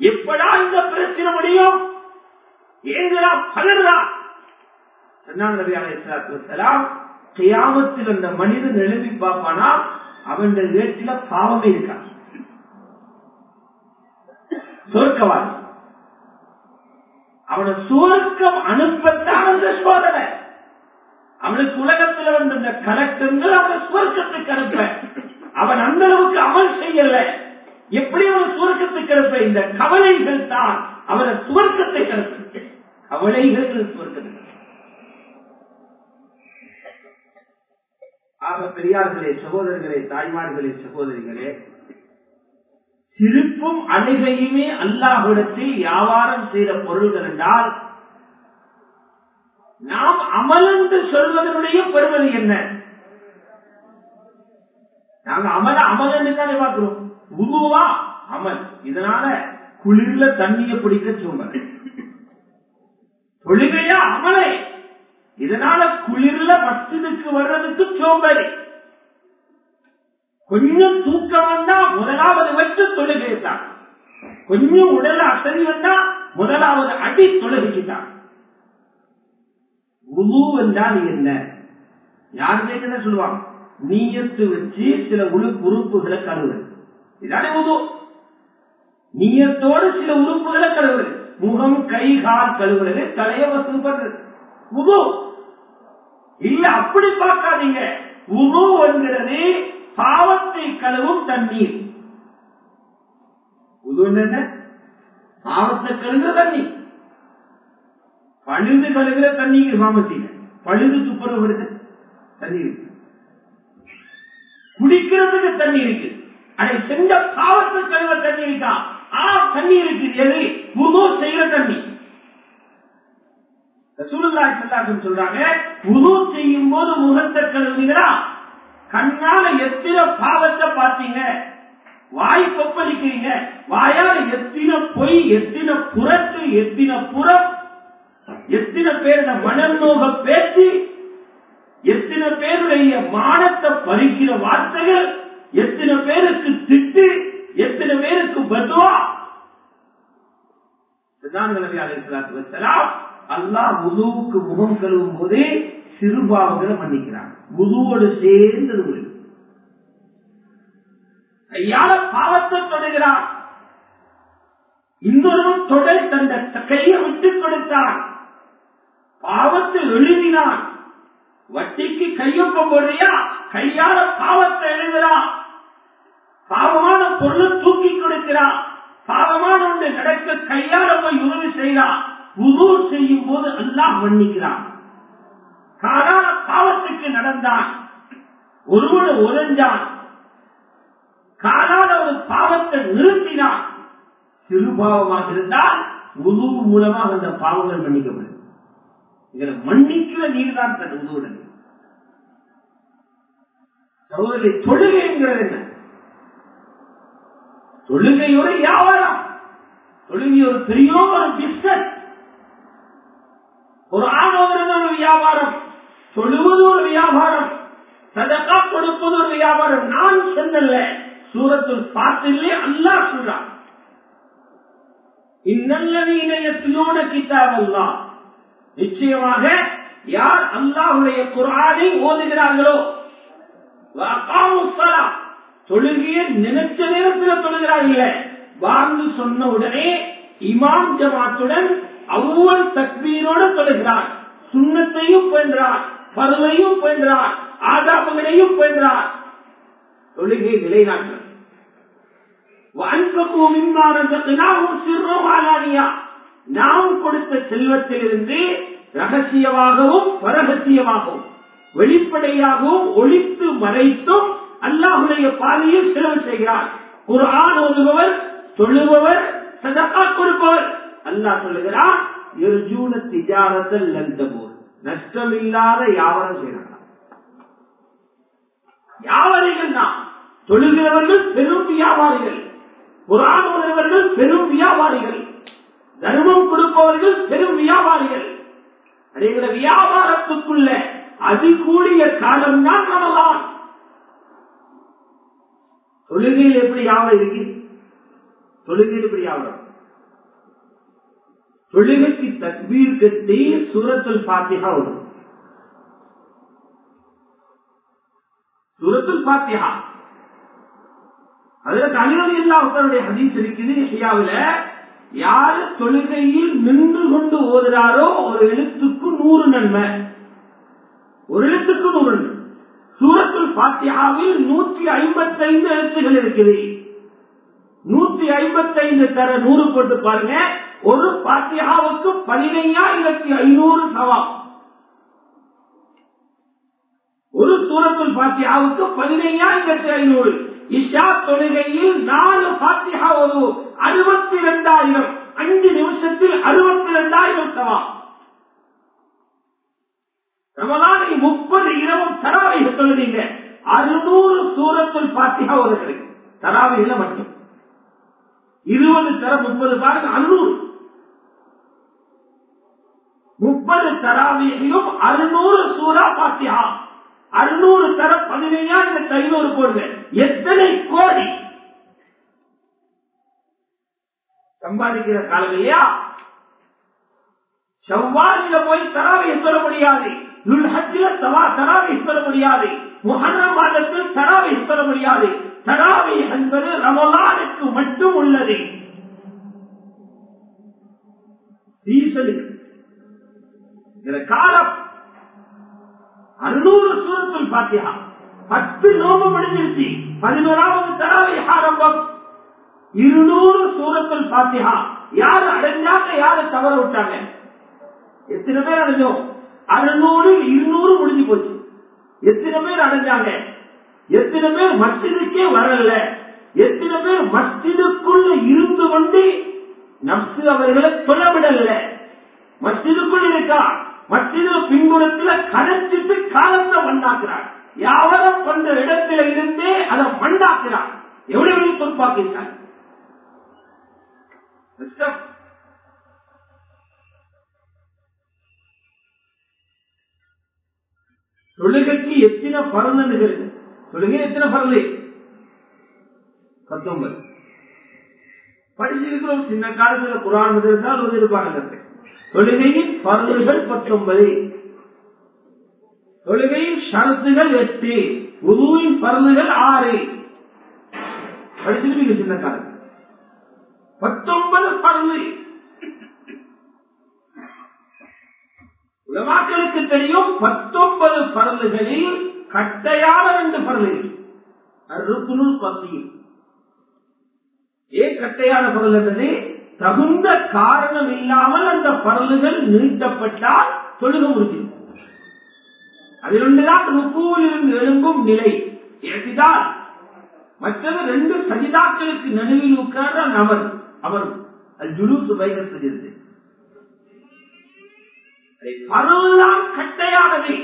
எப்படா இந்த பிரச்சனை முடியும்? ஏங்கடா பலர்தா சொன்னாங்க அந்த மனிதன் எழுதி பார்ப்பானா? அவன் வீட்டில பாவமே இருக்கான் சொர்க்கவாதி. அவனை சுவர்க்கம் அனுப்பத்தான் அந்த சோதனை. அவனுக்கு உலகத்தில் வந்த இந்த கலெக்டர்கள் அவனை சுவர்க்கத்துக்கு அனுப்ப அவன் அந்த அளவுக்கு அமல் செய்யல. எப்படி அவன் சுவர்க்கத்துக்கு அனுப்ப இந்த கவலைகள் தான் அவனை சுவர்க்கத்தை கலப்பு கவலைகள் சுவர்க்கத்துக்கு ஆக பெரியார்களே சகோதரர்களே தாய்மார்களே சகோதரிகளே சிரிப்பும் அழுகையுமே அல்லாஹிடத்தில் வியாபாரம் செய்த பொருள்கள் என்றால் நாம் அமல் என்று சொல்வதனுடைய பெருமதி என்ன? நாங்க அமல அமல் என்று தானே பார்க்கிறோம். உருவா அமல். இதனால குளிர்ல தண்ணிய பிடிக்க சோம்பல் தொழுகையா அமலை. இதனால குளிர்ல மஸ்ஜிதுக்கு வர்றதுக்கு சோம்பேறி கொஞ்சம் தூக்கம் வந்தா முதலாவது வச்சு தொழுகிறான் கொஞ்சம் உடல் அசதி வந்தா முதலாவது அடி தொழுகைக்கு தான் என்றால் என்ன? யார் என்ன சொல்லுவாங்க? நீயத்து வச்சு சில உழு உறுப்புகளை கழுவுறது. இதானே உது. நீயத்தோடு சில உறுப்புகளை கழுவுறது. முகம் கை கால் கழுவுறது தலைய வசூ பண்றது உது. இல்ல அப்படி பார்க்காதீங்க. உது என்கிறது பாவத்தை கழுவும் தண்ணீர். உது என்ன பாவத்தை கழுவுற தண்ணீர். பழுது கழுகிற தண்ணீர் மாமத்தில பழுது துப்புரவு தண்ணி தண்ணீர் குடிக்கிறதுக்கு தண்ணி இருக்கு. அதை செஞ்ச பாவத்தை கழுவ தண்ணி இருக்கா? ஆ தண்ணி இருக்கு. எது? புது செய்யற தண்ணி சூழ்நிலை செல்லாசம் சொல்றாங்க புது செய்யும் போது முகத்தை கழுவுகிறா கண்ணால எத்தனை பாவத்தை பார்த்தீங்க? வாய் கொப்பளிக்கிறீங்க? வாயால எத்தனை பொய் எத்தனை புறத்து எத்தனை புறம்? எத்தனை பேருடைய மனநோக பேச்சு? எத்தனை பேருடைய மானத்தை பறிக்கிற வார்த்தைகள்? எத்தனை பேருக்கு திட்டு? எத்தனை பேருக்கு பதுவா அல்லாஹ் முழுவுக்கு முகம் கழுவும் போதே சிறுபாவங்களை மன்னிக்கிறான் உதுவோடு சேர்ந்தது கையால பாவத்தை தொடுகிறான்? இன்னொருவன் தொடை தந்த கையை விட்டுக் கொடுத்தான். பாவத்தை எழுதினான். வட்டிக்கு கையொப்பம் போடுறியா? கையால பாவத்தை எழுதுறான். பாவமான பொருளை தூக்கி கொடுக்கிறான். பாவமான ஒன்று நடக்க கையால போய் உதவி செய்யறான் உதவு செய்யும் போது எல்லாம் மன்னிக்கிறான். காலான பாவத்துக்கு நடந்தான். ஒருவன் உறைஞ்சான். காணாத ஒரு பாவத்தை நிறுத்தினான். சிறுபாவமாக இருந்தால் உது மூலமாக அந்த பாவங்கள் மன்னிக்கப்படும். இதில் மன்னிக்கிற நீர் தான் தன் உதவுடன் சகோதரி தொழுகைங்கிறது என்ன? தொழுகை ஒரு வியாபாரம். தொழுகை ஒரு பெரிய ஒரு பிசினஸ் ஒரு ஆணவர்கள் ஒரு வியாபாரம். தொழுவது ஒரு வியாபாரம். சதக்கா கொடுப்பது ஒரு வியாபாரம். நான் சொன்னல சூரத்தில் பார்த்தில்லே அல்லா சொல்றான். இன்னல்லவீனயத்திலோன கிதாப் அல்லா நிச்சயமாக யார் அல்லாஹுடைய குரானை ஓதுகிறார்களோ தொழுகிய நினைச்ச நேரத்தில் தொழுகிறார்கள் வாழ்ந்து சொன்ன உடனே இமாம் ஜமாத்துடன் அவ்வளவு தக்மீரோட தொழுகிறார். சுண்ணத்தையும் பென்றார் பருவையும் பென்றார் ஆதாபங்களையும் பென்றார். தொழுகை நிலைநாட்டு நாம் கொடுத்த செல்வத்திலிருந்து ரகசியமாகவும் பரகசியமாகவும் வெளிப்படையாகவும் ஒழித்து மறைத்தும் அல்லாஹுடைய பாதையில் செலவு செய்கிறார். குரான் ஓதுபவர் தொழுபவர் சதக்கா கொடுப்பவர். அல்லாஹ் சொல்லுகிறார் திஜாரத்தல் நஷ்டம் நஷ்டமில்லாத யாவரம் செய்யலாம் வியாபாரிகள் தான். தொழுகிறவர்கள் பெரும் வியாபாரிகள். புராணவர்கள் பெரும் வியாபாரிகள். தர்மம் கொடுப்பவர்கள் பெரும் வியாபாரிகள். அதேபோல வியாபாரத்துக்குள்ள அது கூடிய காலம் தான் ரமலான் தொழுகையில் எப்படி யாவரம் இருக்கு தொழுகையில் எப்படி யாவரம்? தொழுகைக்கு தக்பீர் கட்டி சூரத்தில் பாத்தியா வரும். சூரத்தில் பாத்தியா அதுல கலிகள் எல்லாம் ஒருத்தருடைய ஹதீஸ் இருக்குது ஹியாவில யாரு தொழுகையில் நின்று கொண்டு ஓதுறாரோ ஒரு எழுத்துக்கு நூறு நன்மை. ஒரு எழுத்துக்கு நூறு நன்மை. சூரத்துல் பாத்தியாவில் நூற்றி ஐம்பத்தி ஐந்து எழுத்துகள் இருக்குது. நூற்றி ஐம்பத்தி ஐந்து தர நூறு போட்டு பாருங்க. ஒரு பாத்தியாவுக்கு பதினையாயிரத்தி ஐநூறு சவாம். ஒரு சூரத்துல் பாத்தியாவுக்கு பதினையாயிரத்தி ஐநூறு. இஷா தொழுகையில் நாலு பாத்தியா ஒரு அறுபத்தி இரண்டாயிரம் அஞ்சு நிமிஷத்தில் அறுபத்தி இரண்டாயிரம் சவாம். ரமலானை முப்பது இரவும் தராவைக சொல்லுறீங்க அறுநூறு சூரத்தில் பாத்தியா ஒரு தராவையில மட்டும். இருபது தர முப்பது பாருங்க அறுநூறு. முப்பது தராவியையும் அறுநூறு சூறா பாத்தியா அறுநூறு தர பதினையா இந்த கைநூறு போடுங்க. எத்தனை கோடி? சம்பாதிக்கிற காலம் இல்லையா? செவ்வாயில போய் தராவை சொல்ல முடியாது. நுல்ஹத்தில தவா தராவை சொல்ல முடியாது. முஹர்ரம் மாதத்தில் தராவை சொல்ல முடியாது. தராவை என்பது ரமலானுக்கு மட்டும் உள்ளது. சீசனுக்கு. இந்த காலம். அறுநூறு சூரத்தில் பாத்தியா பத்து நோம்பு முடிஞ்சிருச்சு. பதினோராவது தராவை ஆரம்பம் இருநூறு சூரத்தில் பாத்தியா யாரு அடைஞ்சாங்க யாரு தவற விட்டாங்க? எத்தனை பேர் அடைஞ்சோம்? அறுநூறு இருநூறு முடிஞ்சு போச்சு. எத்தனை பேர் அடைஞ்சாங்க? எத்தனை பேர் மஸ்ஜிதுக்கே வரல? எத்தனை பேர் மஸ்ஜிதுக்குள்ள இருந்து கொண்டு நப்சு அவர்களை சொல்ல விடல மஸ்ஜிதுக்குள் இருக்கா? மத்திய பின்புறத்தில் கரைச்சிட்டு காலத்தை மண்ணாக்குறார். யாவரம் கொண்ட இடத்துல இருந்தே அதை மண்ணாக்குறார். எவ்வளவு பொறுப்பாக்கிட்டார் தொழுகைக்கு எத்தனை பரந்துகள் தொழுகை எத்தனை பரந்து பத்தொன்பது. படிச்சிருக்கிறோம் சின்ன காலத்துல குரான் இருந்தால் ஒரு இருப்பாங்க தொழுகையின் பரந்துகள் பத்தொன்பது. தொழுகையின் ஷரத்துகள் எட்டு உருவின் பரந்துகள் ஆறு. படிச்சிருப்பீங்க சின்ன காலம் பத்தொன்பது பரந்து. உலமாக்களுக்கு தெரியும் பத்தொன்பது பரலுகளில் கட்டையான ரெண்டு பரலுகள் அருக்குனுள் பசியும் ஏன் கட்டையான பரல் என்றது தகுந்த காரணம் இல்லாமல் அந்த பரலுகள் நீட்டப்பட்டால் தொழுக முடியும் அதில் ஒன்றுதான் ருக்கூவில் எழும்பும் நிலை ஏசிதான் மற்றது ரெண்டு சஜிதாக்களுக்கு நடுவில் உட்கார்ந்த நபர் அவர் ஜுலூசு வைகத்திலிருந்து பரவலாம் கட்டையானவை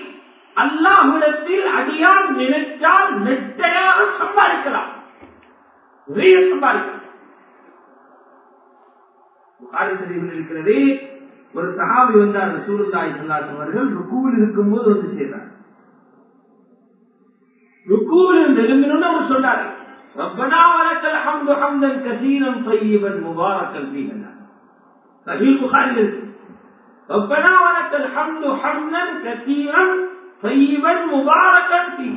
அல்லாஹிடத்தில் அடியார் நினைத்தால் நெட்டையாக சம்பாதிக்கலாம். நிறைய சம்பாதிக்கலாம். இருக்கிறது ஒரு சகாபி வந்தார் சூருல்லாய் அவர்கள் ருக்குவில் இருக்கும்போது வந்து செய்தார் ருக்குவில் இருந்து எழுந்தினு அவர் சொன்னார் ربنا ولك الحمد حمدا كثيرا طيبا مباركا فيه صحيح البخاري ربنا ولك الحمد حمدا كثيرا طيبا مباركا فيه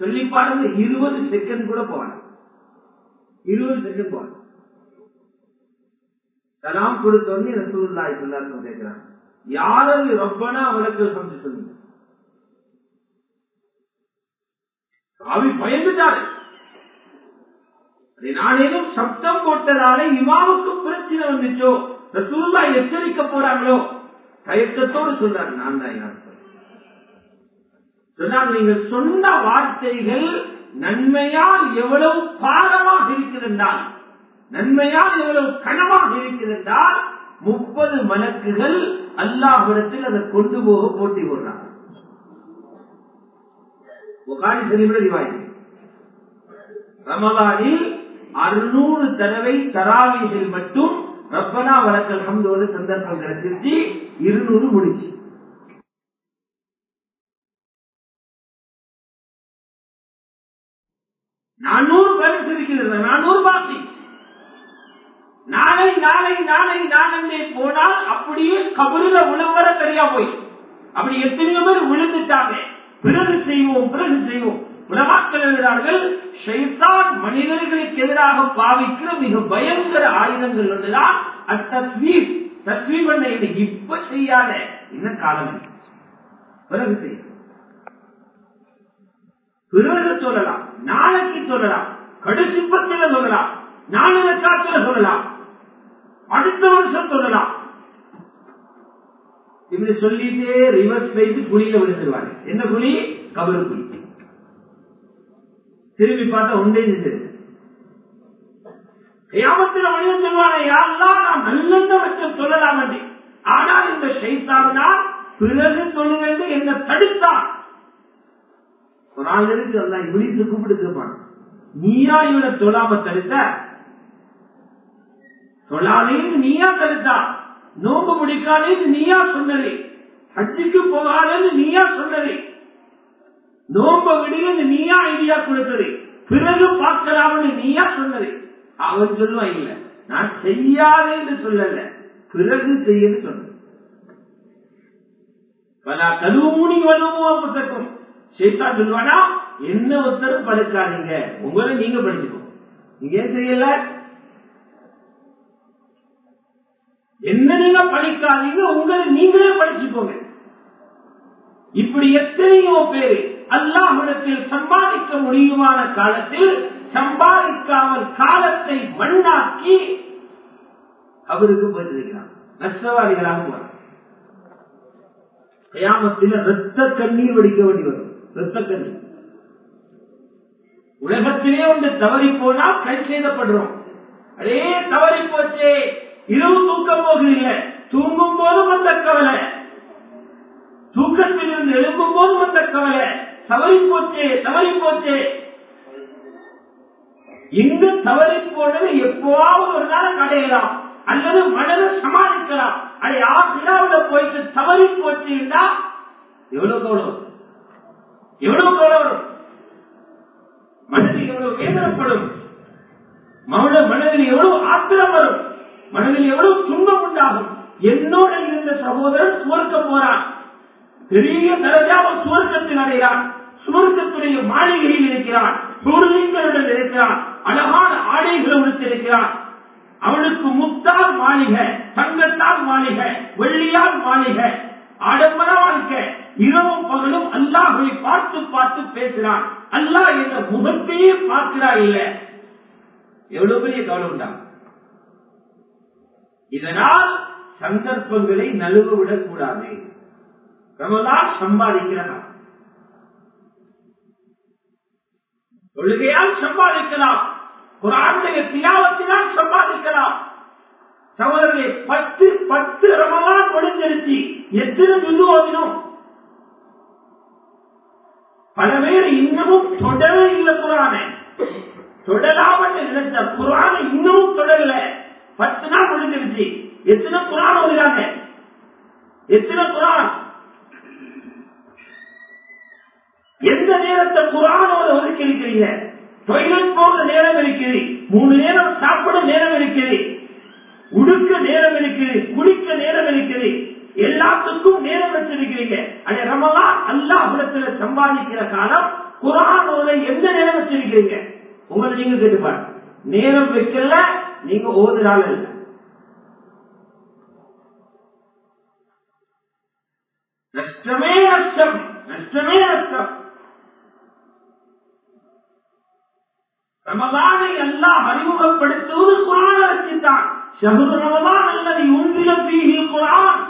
சொல்லி பாருங்க இருபது செகண்ட் கூட போன இருபது செகண்ட் போன சலாம் கொடுத்த உடனே ரசூல்லாய் சொல்லாரு கேட்கிறான் யாரது ரப்பனா அவளுக்கு சமைச்சு சொல்லுங்க. அவி பயந்துட்டாரு. நானேனும் சப்தம் போட்டதால இமாவுக்கு பிரச்சனை வந்துச்சோ? ரசூல்லா எச்சரிக்க போறாங்களோ? தயக்கத்தோடு சொல்றாரு நான் தான் யார் சொன்னால் நீங்கள் சொன்ன வார்த்தைகள் நன்மையால் எவ்வளவு பாரமாக இருக்கிறால் நன்மையால் எவ்வளவு கனமாக இருக்கிறால் முப்பது மலக்குகள் அல்லாஹிடத்தில் அதை கொண்டு போக போட்டி போடுறாங்க. புகாரி ரமலானில் அறுநூறு தடவை தராவிகள் மட்டும் ரப்பனா வழக்கல் ஹம்தோடு சந்தர்ப்பம் கிடைச்சிருச்சு இருநூறு முடிச்சு. நானூறு பேருக்கு இருக்கிறது நானூறு பாக்கி. நாளை நாளை நாளை நாளே போனால் அப்படியே கபருல உழவர சரியா போய் அப்படி எத்தனையோ பேர் விழுந்துட்டாங்க. பிறகு செய்வோம் பிறகு செய்வோம். உலமாக்கள் எழுதார்கள் ஷைத்தான் மனிதர்களுக்கு எதிராக பாவிக்கிற மிக பயங்கர ஆயுதங்கள் ஒன்றுதான் அத்தஸ்வீப் தஸ்வீப் என்ன இது இப்ப செய்யாத என்ன காலம் பிறகு செய்ய பிறகு சொல்லலாம் நாளைக்கு சொல்லலாம் கடைசி பத்தில சொல்லலாம் நாலு காத்துல சொல்லலாம். அடுத்த வருஷம் சொல்லலாம் இப்படி சொல்லிட்டே ரிவர்ஸ் செய்து குழியில விழுந்துருவாங்க. என்ன குழி? கபரு குழி. திரும்பி பார்த்தா உண்டே நின்று கியாமத்தில் மனிதன் சொல்வானே யாரெல்லாம் நாம் நல்லெண்ண வச்சு சொல்லலாம் என்று. ஆனால் இந்த ஷைத்தான் தான் பிறகு சொல்லுகிறது என்ன தடுத்தான். ஒரு ஆள் இருக்கு அதான் இங்கிலீஷ் கூப்பிட்டு நீயா இவனை தொழாம தடுத்த? தொழாதேன்னு நீயா தடுத்தா நோம்பு முடிக்காதேன்னு நீயா சொன்னது. ஹஜ்ஜுக்கு போகாதேன்னு நீயா சொன்னது. நோம்ப விடியன்னு நீயா ஐடியா கொடுத்தது. பிறகு பார்க்கலாம்னு நீயா சொன்னது. அவன் சொல்லுவான் இல்ல நான் செய்யாதேன்னு சொல்லல. பிறகு செய்யன்னு சொன்ன பல கழுவுனி வலுவோ புத்தகம். சேத்தா சொல்லுவானா என்ன ஒருத்தரும் படுக்காதீங்க. உங்களை நீங்க படிச்சுக்கோ நீங்க ஏன் செய்யல. என்ன நீங்க படிக்காதீங்க உங்களை நீங்களே படிச்சுக்கோங்க. இப்படி எத்தனையோ பேர் அல்லாஹிடத்தில் சம்பாதிக்க முடியுமான காலத்தில் சம்பாதிக்காமல் காலத்தை மண்ணாக்கி அவருக்கு போயிருக்கிறார் நஷ்டவாதிகளாக போறார் கயாமத்தில் ரத்த கண்ணீர் வடிக்க வேண்டி வரும். ரத்த கண்ணீர். உலகத்திலே ஒன்று தவறி போனால் கை செய்தப்படுறோம் அதே தவறி போச்சே. இரவு தூக்கம் போகிறீங்க தூங்கும் போதும் அந்த கவலை. தூக்கத்தில் இருந்து எழும்பும் போதும் அந்த கவலை. தவறி போச்சே தவறி போச்சே. எங்க தவறி போனது எப்போவாவது ஒரு நாள் கடையலாம். அல்லது மனதை சமாளிக்கலாம். அதை ஆசிராவில் போயிட்டு தவறி போச்சுன்னா எவ்வளவு கவனம் எவ்வளவு கவனம் மனதில் எவ்வளவு வேதனைப்படும். மனதில் எவ்வளவு ஆத்திரம் வரும். மனதில் எவ்வளவு துன்பம் உண்டாகும். என்னோட இருந்த சகோதரன் சுவர்க்கம் போறான். பெரிய தரஜாவ சுவர்க்கத்தில் அடைகிறான். சுவர்க்கத்துடைய மாளிகையில் இருக்கிறான். பொருளிங்களுடன் இருக்கிறான். அழகான ஆடைகளை உடுத்திருக்கிறான் அவனுக்கு முத்தால் மாளிகை தங்கத்தால் மாளிகை வெள்ளியால் மாளிகை ஆடம்பர வாழ்க்கை இரவும் பகலும் அல்லாஹை பார்த்து பார்த்து பேசுகிறான். அல்லாஹ் என்ற முகத்தையே பார்க்கிறா இல்ல. எவ்வளவு பெரிய கவனம் உண்டா இதனால் சந்தர்ப்பங்களை நழுவ விடக்கூடாது. ரமதான் சம்பாதிக்கிறான் தொழுகையால் சம்பாதிக்கலாம். குரானுடைய தியாவத்தினால் சம்பாதிக்கலாம். சகோதரர்களே பத்து பத்து ரமலான் கொடுத்திருத்தி எத்தனை துண்டு ஓதினோம்? பல பேர் இன்னமும் தொடரவே இல்லை குரானை. தொடராமல் நினைச்ச குரான இன்னமும் தொடரல பத்து முடிஞ்சிருச்சு எத்தனை குரான் ஓதுறாங்க? எத்தனை குரான்? எந்த நேரத்தை குரானோட ஒதுக்கி இருக்கிறீங்க டொய்லெட் போக நேரம் இருக்குது. மூணு நேரம் சாப்பிட நேரம் இருக்குது. உடுக்க நேரம் இருக்குது. குளிக்க நேரம் இருக்குது. எல்லாத்துக்கும் நேரம் வச்சிருக்கிறீங்க. அதே ரமலான் அல்லாஹிடத்துல சம்பாதிக்கிற காலம் குரானோட எந்த நேரம் வச்சிருக்கிறீங்க? உங்களை நீங்க கேட்டுப்பாரு நேரம் வைக்கல நீங்க ஓதுறாள் இல்லை. நஷ்டமே நஷ்டம் நஷ்டமே நஷ்டம். ரமதானை எல்லாம் அறிமுகப்படுத்துவது குரான் வச்சுத்தான். ஷஹுர் ரமதான் அல்லது உந்திர குரான்.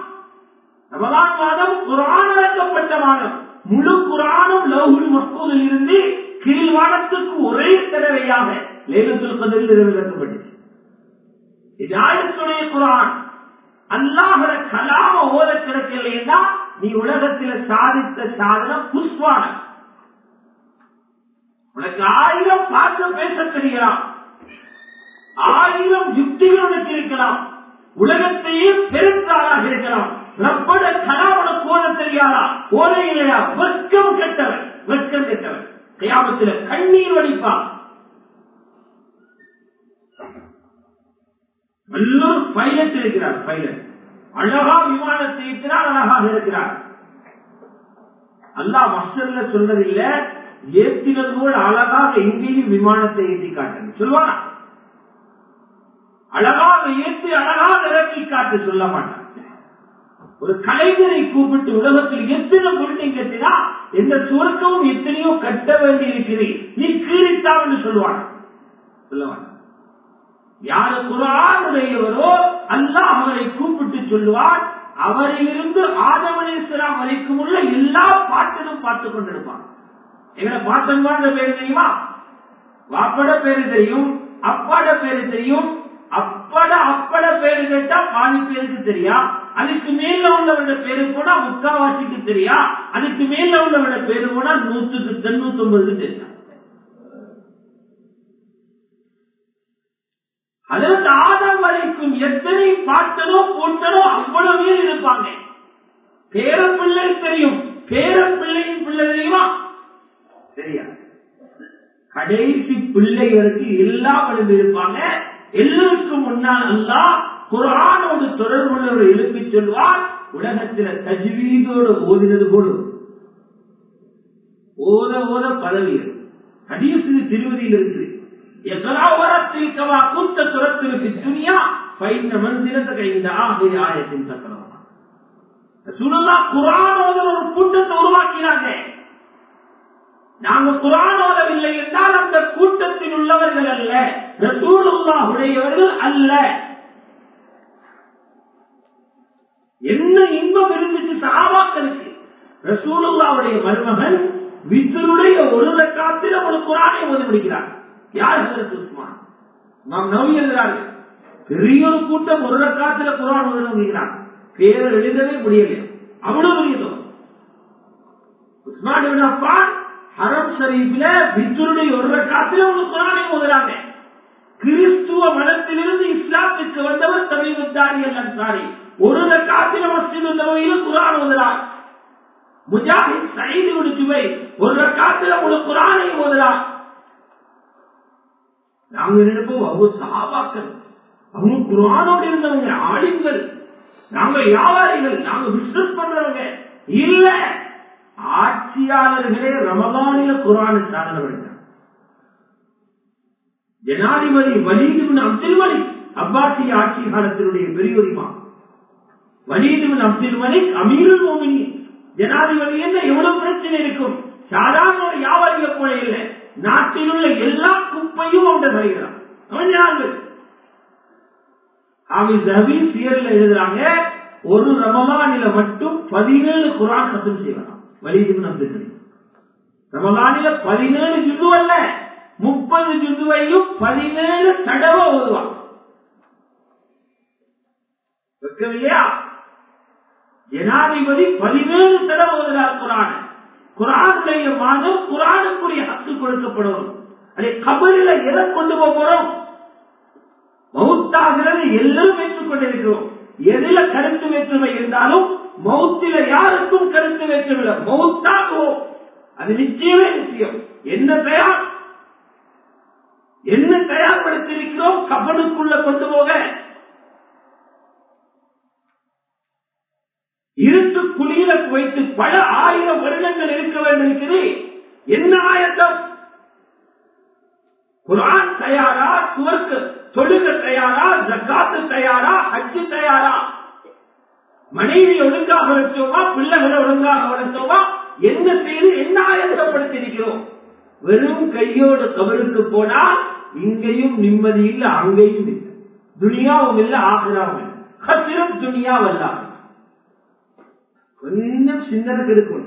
ரமதான் மாதம் குரான் அழைக்கப்பட்ட மாதம் முழு குரானும் லவுகுல் மக்கூதில் இருந்து கீழ் ஒரே தடவையாக லேலத்துல் பதில் நிறைவேற்றப்பட்டுச்சு இது ஆயத்துடைய குரான். அல்லாஹர கலாம ஓத கிடக்கலைன்னா நீ உலகத்தில் சாதித்த சாதனம் புஷ்வானம் உனக்கு ஆயிரம் பாசம் பேச தெரியலாம் ஆயிரம் யுக்திகள் உனக்கு இருக்கலாம். உலகத்தையே பெருத்தாளாக இருக்கலாம். ரப்பட கலாவன போல தெரியாதா? ஓத இல்லையா? வெட்கம் கெட்டவன் வெட்கம் கெட்டவன். கையாமத்தில் கண்ணீர் வடிப்பான். எல்லோரும் பைலட் இருக்கிறார் பைலட் அழகா விமானத்தை ஏற்றினால் அழகாக இருக்கிறார். அல்லா மஸ்டர்ல சொல்றதில்ல ஏற்றினது போல் அழகாக எங்கேயும் விமானத்தை ஏற்றி காட்டு சொல்லுவானா அழகாக ஏற்றி அழகாக இறக்கி காட்டு சொல்ல மாட்டான். ஒரு கலைஞரை கூப்பிட்டு உலகத்தில் எத்தனை பில்டிங் கட்டினா எந்த சுவர்க்கமும் எத்தனையோ கட்ட வேண்டி இருக்கிறது. நீ கீழித்தான் சொல்லுவான் சொல்லுவான் யாரு குரானுடையவரோ அல்லாஹ் அவரை கூப்பிட்டு சொல்லுவான். அவரிலிருந்து ஆதமனேஸ்வரம் வரைக்கும் உள்ள எல்லா பாட்டிலும் பார்த்துக் கொண்டிருப்பான். எங்களை பாட்டன்பான்ற பேரு தெரியுமா? வாப்பட பேரு தெரியும் அப்பாட பேரு தெரியும். அப்பட அப்பட பேரு கேட்டா பாதி பேருக்கு தெரியா? அதுக்கு மேல உள்ளவட பேரு போனா முக்காவாசிக்கு தெரியா? அதுக்கு மேல உள்ளவட பேரு போனா நூத்துக்கு தொண்ணூத்தி ஒன்பதுக்கு தெரியும் அதற்கு ஆதம் வரைக்கும் எத்தனை பாட்டனோ போட்டனோ அவ்வளவு பேர் இருப்பாங்க. பேர பிள்ளை தெரியும். பேர பிள்ளையின் பிள்ளை தெரியுமா? தெரியாது. கடைசி பிள்ளைகளுக்கு எல்லாவரும் இருப்பாங்க. எல்லோருக்கும் முன்னால் அல்லா குரானோடு தொடர்புள்ளவர் எழுப்பி சொல்வார் உலகத்தில் தஜ்வீதோடு ஓதினது போலும் ஓத ஓத பதவி ஹதீசு திருவதியில் இருக்குது எசராவரத்தில் கவா கூட்ட துரத்திற்கு துணியா பைந்த மந்திரத்தை இந்த ஆகிய ஆயத்தின் சக்கரம். சுனல்லா குரானோட ஒரு கூட்டத்தை உருவாக்கினாங்க. நாங்க குரான் ஓதவில்லை என்றால் அந்த கூட்டத்தில் உள்ளவர்கள் அல்ல ரசூலுல்லா உடையவர்கள் அல்ல. என்ன இன்பம் இருந்துச்சு சகாபாக்களுக்கு? ரசூலுல்லாவுடைய மருமகன் வித்தருடைய ஒரு ரக்காத்தில் ஒரு குரானை ஓதி முடிக்கிறார் யார் ஹசரத் உஸ்மான் நாம் நவி பெரிய ஒரு கூட்டம் ஒரு ரக்காத்துல குரான் ஓதி முடிக்கிறார் பேர் எழுதவே முடியல அவ்வளவு முடியுதோ உஸ்மான் இப்னு ஹரம் ஷரீஃப்ல வித்தருடைய ஒரு ரக்காத்துல ஒரு குரானை ஓதுறாங்க. கிறிஸ்துவ மதத்திலிருந்து இஸ்லாத்துக்கு வந்தவர் தமிழ்தாரி அன்சாரி. ஒரு ரக்காத்தில மஸ்ஜித் நபவியில குரான் ஓதுறார் முஜாஹித் சயீது விடுத்துவை ஒரு ரக்காத்தில ஒரு குரானை ஓதுறார் நாங்க நினைப்போம் அவங்க சகாபாக்கள் அவங்க குரானோடு இருந்தவங்க ஆளுங்கள் நாங்க வியாபாரிகள் நாங்க பிசினஸ் பண்றவங்க. இல்ல ஆட்சியாளர்களே ரமதானில குரான சாதனவர்கள் ஜனாதிபதி வலீதுபின் அப்துல் மலிக் அப்பாசிய ஆட்சி காலத்தினுடைய பெரியோரிமா. வலீதுபின் அப்துல் மலிக் அமீருல் மோமினி ஜனாதிபதி என்ன எவ்வளவு பிரச்சனை இருக்கும்? சாதாரண ஒரு வியாபாரிக போல இல்லை. நாட்டில் உள்ள எல்லா குப்பையும் அவங்க தருகிறான். அவன் ஞாபகம் எழுதுறாங்க ஒரு ரமலானில மட்டும் பதினேழு குரான் சத்தம் செய்யலாம். வலிதுபின் அப்துல் ரமலானில பதினேழு ஜிந்து அல்ல முப்பது ஜிந்துவையும் பதினேழு தடவை ஓதுவான். இல்லையா ஜனாதிபதி பதினேழு தடவை ஓதுறார் குரான். குரானுடைய மாதம் குரானுக்குரிய ஹக்கு கொடுக்கப்படும். அதை கபரில எதை கொண்டு போகிறோம் மவுத்தாகிறது எல்லோரும் ஏற்றுக் கொண்டிருக்கிறோம். எதில கருத்து வேற்றுமை இருந்தாலும் மவுத்தில யாருக்கும் கருத்து வேற்றுமில்லை மவுத்தாகுவோம் அது நிச்சயமே நிச்சயம். என்ன தயார்? என்ன தயார்படுத்தியிருக்கிறோம்? கபனுக்குள்ள கொண்டு போக. இருட்டு குளியில குவைத்து பல ஆயிரம் வருடங்கள் இருக்க வேண்டும் என்ன ஆயத்தம்? குரான் தயாரா? சுவர்க்கு தொழுக தயாரா? ஜக்காத்து தயாரா? ஹஜ்ஜு தயாரா? மனைவி ஒழுங்காக வச்சோமா பிள்ளைகளை ஒழுங்காக வளர்த்தோமா? என்ன செய்து என்ன ஆயத்தப்படுத்தியிருக்கிறோம்? வெறும் கையோடு கபருக்கு போனா இங்கேயும் நிம்மதி இல்லை அங்கேயும் இல்லை. துனியாவும் இல்லை ஆகிறாவும் இல்லை. ஹசிரம் துனியாவல்லாம் கொஞ்சம் சிந்தனை கெடுக்கும்.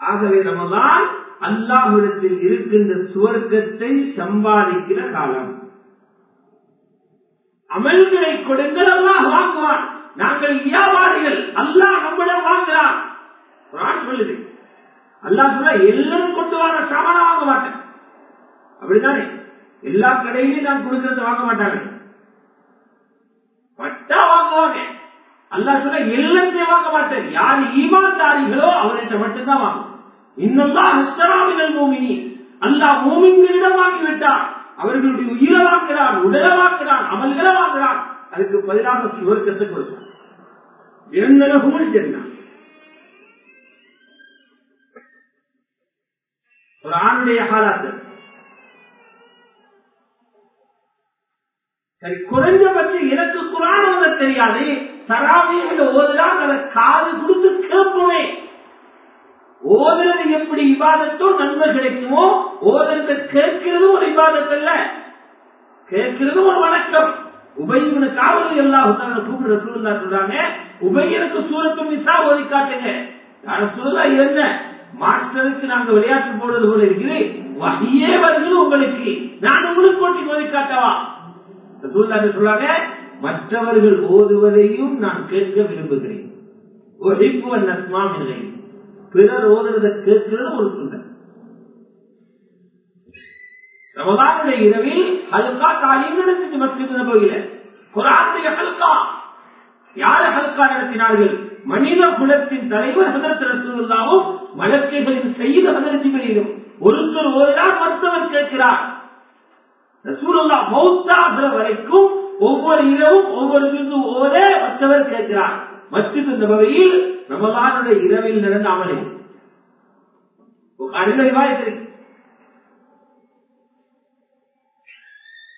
ஆகவே நம்மதான் அல்லாஹிடத்தில் இருக்கின்ற சுவர்க்கத்தை சம்பாதிக்கிற காலம். அமல்களை கொடுங்கள் அல்லாஹ் வாங்குவான். நாங்கள் வியாபாரிகள் அல்லாஹ் நம்மிடம் வாங்குகிறான். சொல்லுது. அல்லாஹ் சொல்ல எல்லாரும் கொண்டு வர சாமான வாங்க மாட்டேன். அப்படித்தானே? எல்லா கடையிலும் நான் கொடுக்கறத வாங்க மாட்டாங்க பட்டா வாங்குவாங்க அல்லா சொல்ல எல்லாத்தையும் வாங்க மாட்டேன். யார் ஈமான்தாரிகளோ அவர்கிட்ட மட்டும்தான் வாங்கும் இன்னும் அஸ்தராமினல் மூமினி அல்லா மூமின்களிடம் வாங்கிவிட்டார் அவர்களுடைய உயிரை வாங்குகிறான் உடலை வாங்குகிறான் அமல்களை வாங்குகிறான். அதுக்கு பதிலாக சுவர்க்கத்தை கொடுத்தான் இரண்டரகுமல் சென்றான் ஒரு ஆணுடைய காலாத்து சரி குறைஞ்சபட்சம் எனக்கு குரான் ஓத தெரியாது. தராவிகளை ஓதுதான் அதை காது கொடுத்து கேட்போமே. ஓதுறது எப்படி விவாதத்தோ நன்மை கிடைக்குமோ ஓதுறது கேட்கிறதும் ஒரு விவாதத்தல்ல கேட்கிறதும் ஒரு வணக்கம். உபயோக காவல் எல்லாம் கூப்பிடுற சூழ்நிலை சொல்றாங்க உபயனுக்கு சூரத்தும் மிசா ஓதி காட்டுங்க. சூழலா என்ன? மாஸ்டருக்கு நாங்க விளையாட்டு போடுறது போல இருக்குது. வகையே வருது உங்களுக்கு. நான் உங்களுக்கு போட்டி ஓதி காட்டவா சொல்றாங்க? மற்றவர்கள் ஓதுவதையும் நான் கேட்க விரும்புகிறேன். இல்லை பிறர் ஓதுறதை கேட்கிறது ஒரு சுந்தர் ரமதானுடைய இரவில் ஹல்கா தாலீம் நடந்துச்சு மஸ்ஜித் நபவியில குரானுடைய ஹல்கா. யாரு ஹல்கா நடத்தினார்கள்? மனித குலத்தின் தலைவர் ஹதரத் ரசூலுல்லாவும் வழக்குகளின் செய்த ஹதரத்திகளிலும் ஒருத்தர் ஓதினார் மற்றவர் கேட்கிறார். ரசூலுல்லா மௌத்தாகிற வரைக்கும் ஒவ்வொரு இரவும் ஒவ்வொரு விருந்து ஓத மற்றவர் கேட்கிறார். மஸ்ஜித் வகையில் ரமலானுடைய இரவில் நடந்த அமலை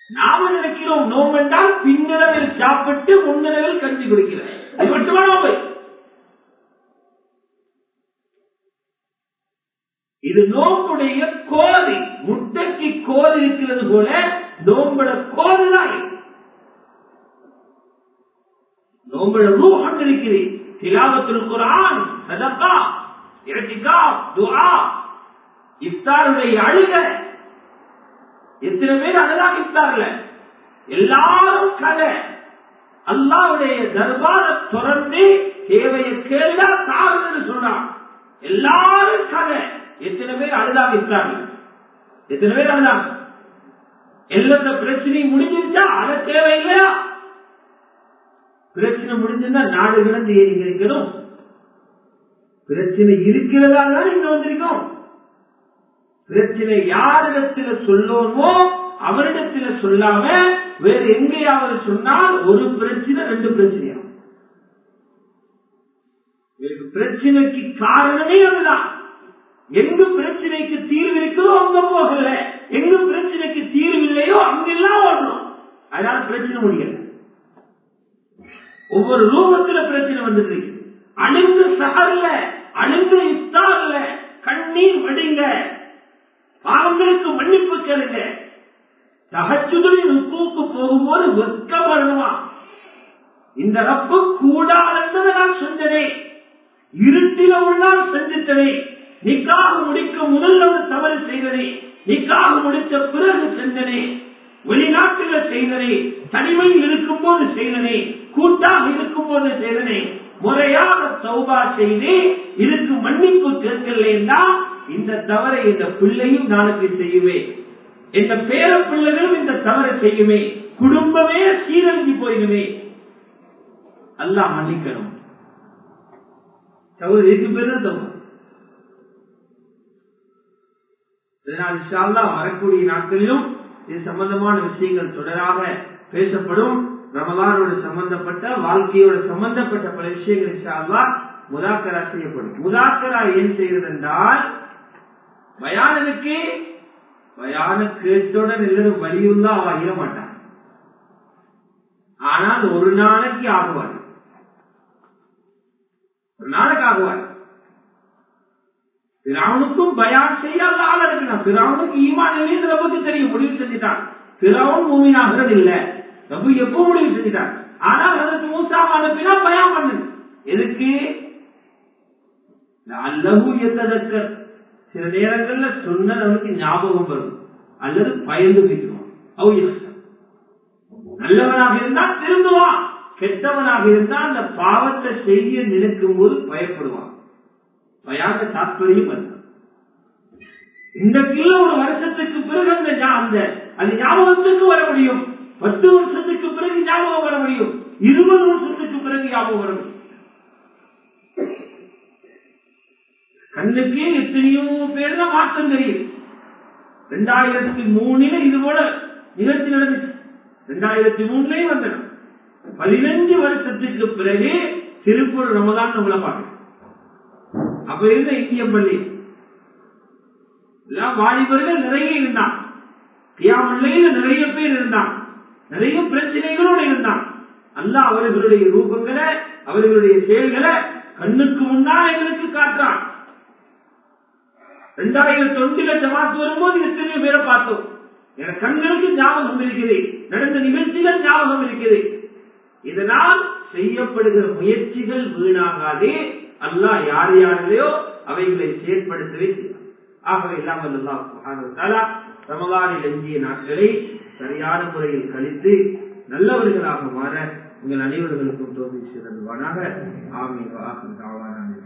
நாம நினைக்கிறோம் நோம் என்றால் பின்னிரவில் சாப்பிட்டு முன்னிரவில் கஞ்சி குடிக்கிறேன் அது மட்டுமா நோம்பு இது நோம்புடைய கோதி முட்டைக்கு கோதி இருக்கிறது போல நோம்புட கோதுதான் இது. நோம்புட ரூஹம் இருக்கிறது திலாவத்தில் குரான் சதக்கா இரட்டிகா துஆ இஃப்தாருடைய அழுக. எத்தனை பேர் அழகாக இஃப்தார்ல? எல்லாரும் கதை. அல்லாவுடைய தர்பார தொடர்ந்து தேவையை கேளா தாருன்னு சொல்றான். எல்லாரும் கதை. எத்தனை பேர் அழுதாக இருக்கிறாங்க எத்தனை பேர் அழுதாங்க எல்லா பிரச்சனையும் முடிஞ்சிருச்சா? அத தேவையில்லையா? பிரச்சனை முடிஞ்சிருந்தா நாடு கிடந்து ஏறி இருக்கணும் பிரச்சனை இருக்கிறதா தான் இங்க வந்திருக்கோம். பிரச்சனை யாரிடத்துல சொல்லணுமோ அவரிடத்துல சொல்லாம வேற எங்கேயாவது சொன்னால் ஒரு பிரச்சனை ரெண்டு பிரச்சனையா பிரச்சனைக்கு காரணமே அதுதான். எங்க பிரச்சனைக்கு தீர்வு இருக்கிறோ அங்க போகல. எங்க பிரச்சனைக்கு தீர்வு எங்கேயோ அங்கெல்லாம் ஓடணும். அதனால பிரச்சனை முடியல. ஒவ்வொரு ரூபத்துல பிரச்சனை வந்துட்டு இருக்கு. அழுந்து சகல்ல அழுந்து இஃப்தார்ல கண்ணீர் வடிங்க. பாவங்களுக்கு மன்னிப்பு கேளுங்க. தகச்சுதலின் ருக்குக்கு போகும்போது வெக்கம் வருவான் இந்த ரப்பு கூடாததை நான் செஞ்சதே இருட்டில உள்ளால் செஞ்சிட்டனே நிக்காக முடிக்க முதல்ல ஒரு தவறு செய்ததே நிக்காக முடித்த பிறகு சிந்தனை வெளிநாட்டில் செய்தனே தனிமையில் இருக்கும் போது செய்தனே கூட்டாக இருக்கும் போது செய்தனே முறையாக சௌபா செய்து இதுக்கு மன்னிப்பு கேட்கலன்னா இந்த தவறை இந்த பிள்ளையும் நாளைக்கு செய்யுமே. இந்த பேர பிள்ளைகளும் இந்த தவறை செய்யுமே. குடும்பமே சீரழிஞ்சு போயுமே அல்லா மன்னிக்கணும். தவறு இதுக்கு பேர் தான் தவறு இதனால் இன்ஷால்லா வரக்கூடிய நாட்களிலும் இது சம்பந்தமான விஷயங்கள் தொடராக பேசப்படும். ரமலானோடு சம்பந்தப்பட்ட வாழ்க்கையோட சம்பந்தப்பட்ட பல விஷயங்கள் இன்ஷால்லா முதாக்கரா செய்யப்படும். முதாக்கரா ஏன் செய்யறது என்றால் பயானனுக்கு பயான கேட்டுடன் எல்லாரும் வலியுள்ளா அவ அறிய மாட்டான். ஆனால் ஒரு நாளைக்கு ஆகுவாள் ஒரு நாளைக்கு ஆகுவாள் பிராவுனுக்கும் பயான் செய்யாத ஆள் இருக்கிறான். பிராவுனுக்கு ஈமான் இல்லைன்னு ரப்புக்கு தெரியும். முடிவு செஞ்சுட்டான். பிராவும் மூமினாகிறது இல்ல ரப்பு எப்போ முடிவு செஞ்சுட்டான்? ஆனால் அதற்கு மூசா அனுப்பினா பயான் பண்ணு எதுக்கு? அல்லவு எத்ததக்கர் சில நேரங்கள்ல சொன்ன நமக்கு ஞாபகம் வரும். அல்லது பயந்து போயிடுவான் அவ நல்லவனாக இருந்தால் திருந்துவான். கெட்டவனாக இருந்தால் அந்த பாவத்தை செய்ய நினைக்கும் போது பயப்படுவான். பயான தாத்பரியம் இந்த கிலோ ஒரு வருஷத்துக்கு பிறகு அந்த அந்த அது ஞாபகத்துக்கு வர முடியும். பத்து வருஷத்துக்கு பிறகு ஞாபகம் வர முடியும். இருபது வருஷத்துக்கு பிறகு ஞாபகம் வர முடியும். கண்ணுக்கே எத்தனையோ பேர் தான் மாற்றம் தெரியும் ரெண்டாயிரத்தி மூணுல இது போல நிகழ்ச்சி நடந்துச்சு. ரெண்டாயிரத்தி மூணுலயும் வந்தன பதினஞ்சு வருஷத்துக்கு பிறகு திருப்பூர் ரமதான் நம்மளை பார்க்கணும் அப்ப இருந்த இந்திய பள்ளி வாலிபர்கள் நிறைய இருந்தான். கியாமுல்லையில நிறைய பேர் இருந்தான். நிறைய பிரச்சனைகளோடு இருந்தான். அல்ல அவர்களுடைய ரூபங்களை அவர்களுடைய செயல்களை கண்ணுக்கு முன்னால் எங்களுக்கு காட்டுறான். ரெண்டாயிரத்தி ஒன்றில ஜமாத்து வரும்போது எத்தனையோ பேரை பார்த்தோம். என் கண்களுக்கு ஞாபகம் இருக்குது நடந்த நிகழ்ச்சிகள் ஞாபகம் இருக்குது இதனால் செய்யப்படுகிற முயற்சிகள் வீணாகாதே. அல்லா யார் யாரிலையோ அவைகளை செயற்படுத்தவே செய்வார் ஆகவே இல்லாமல் அல்லாஹ் சுப்ஹானஹு ரமலானில் எஞ்சிய நாட்களை சரியான முறையில் கழித்து நல்லவர்களாக மாற உங்கள் அனைவர்களுக்கும் தோல்வி செய்தல்வானாக ஆமீன்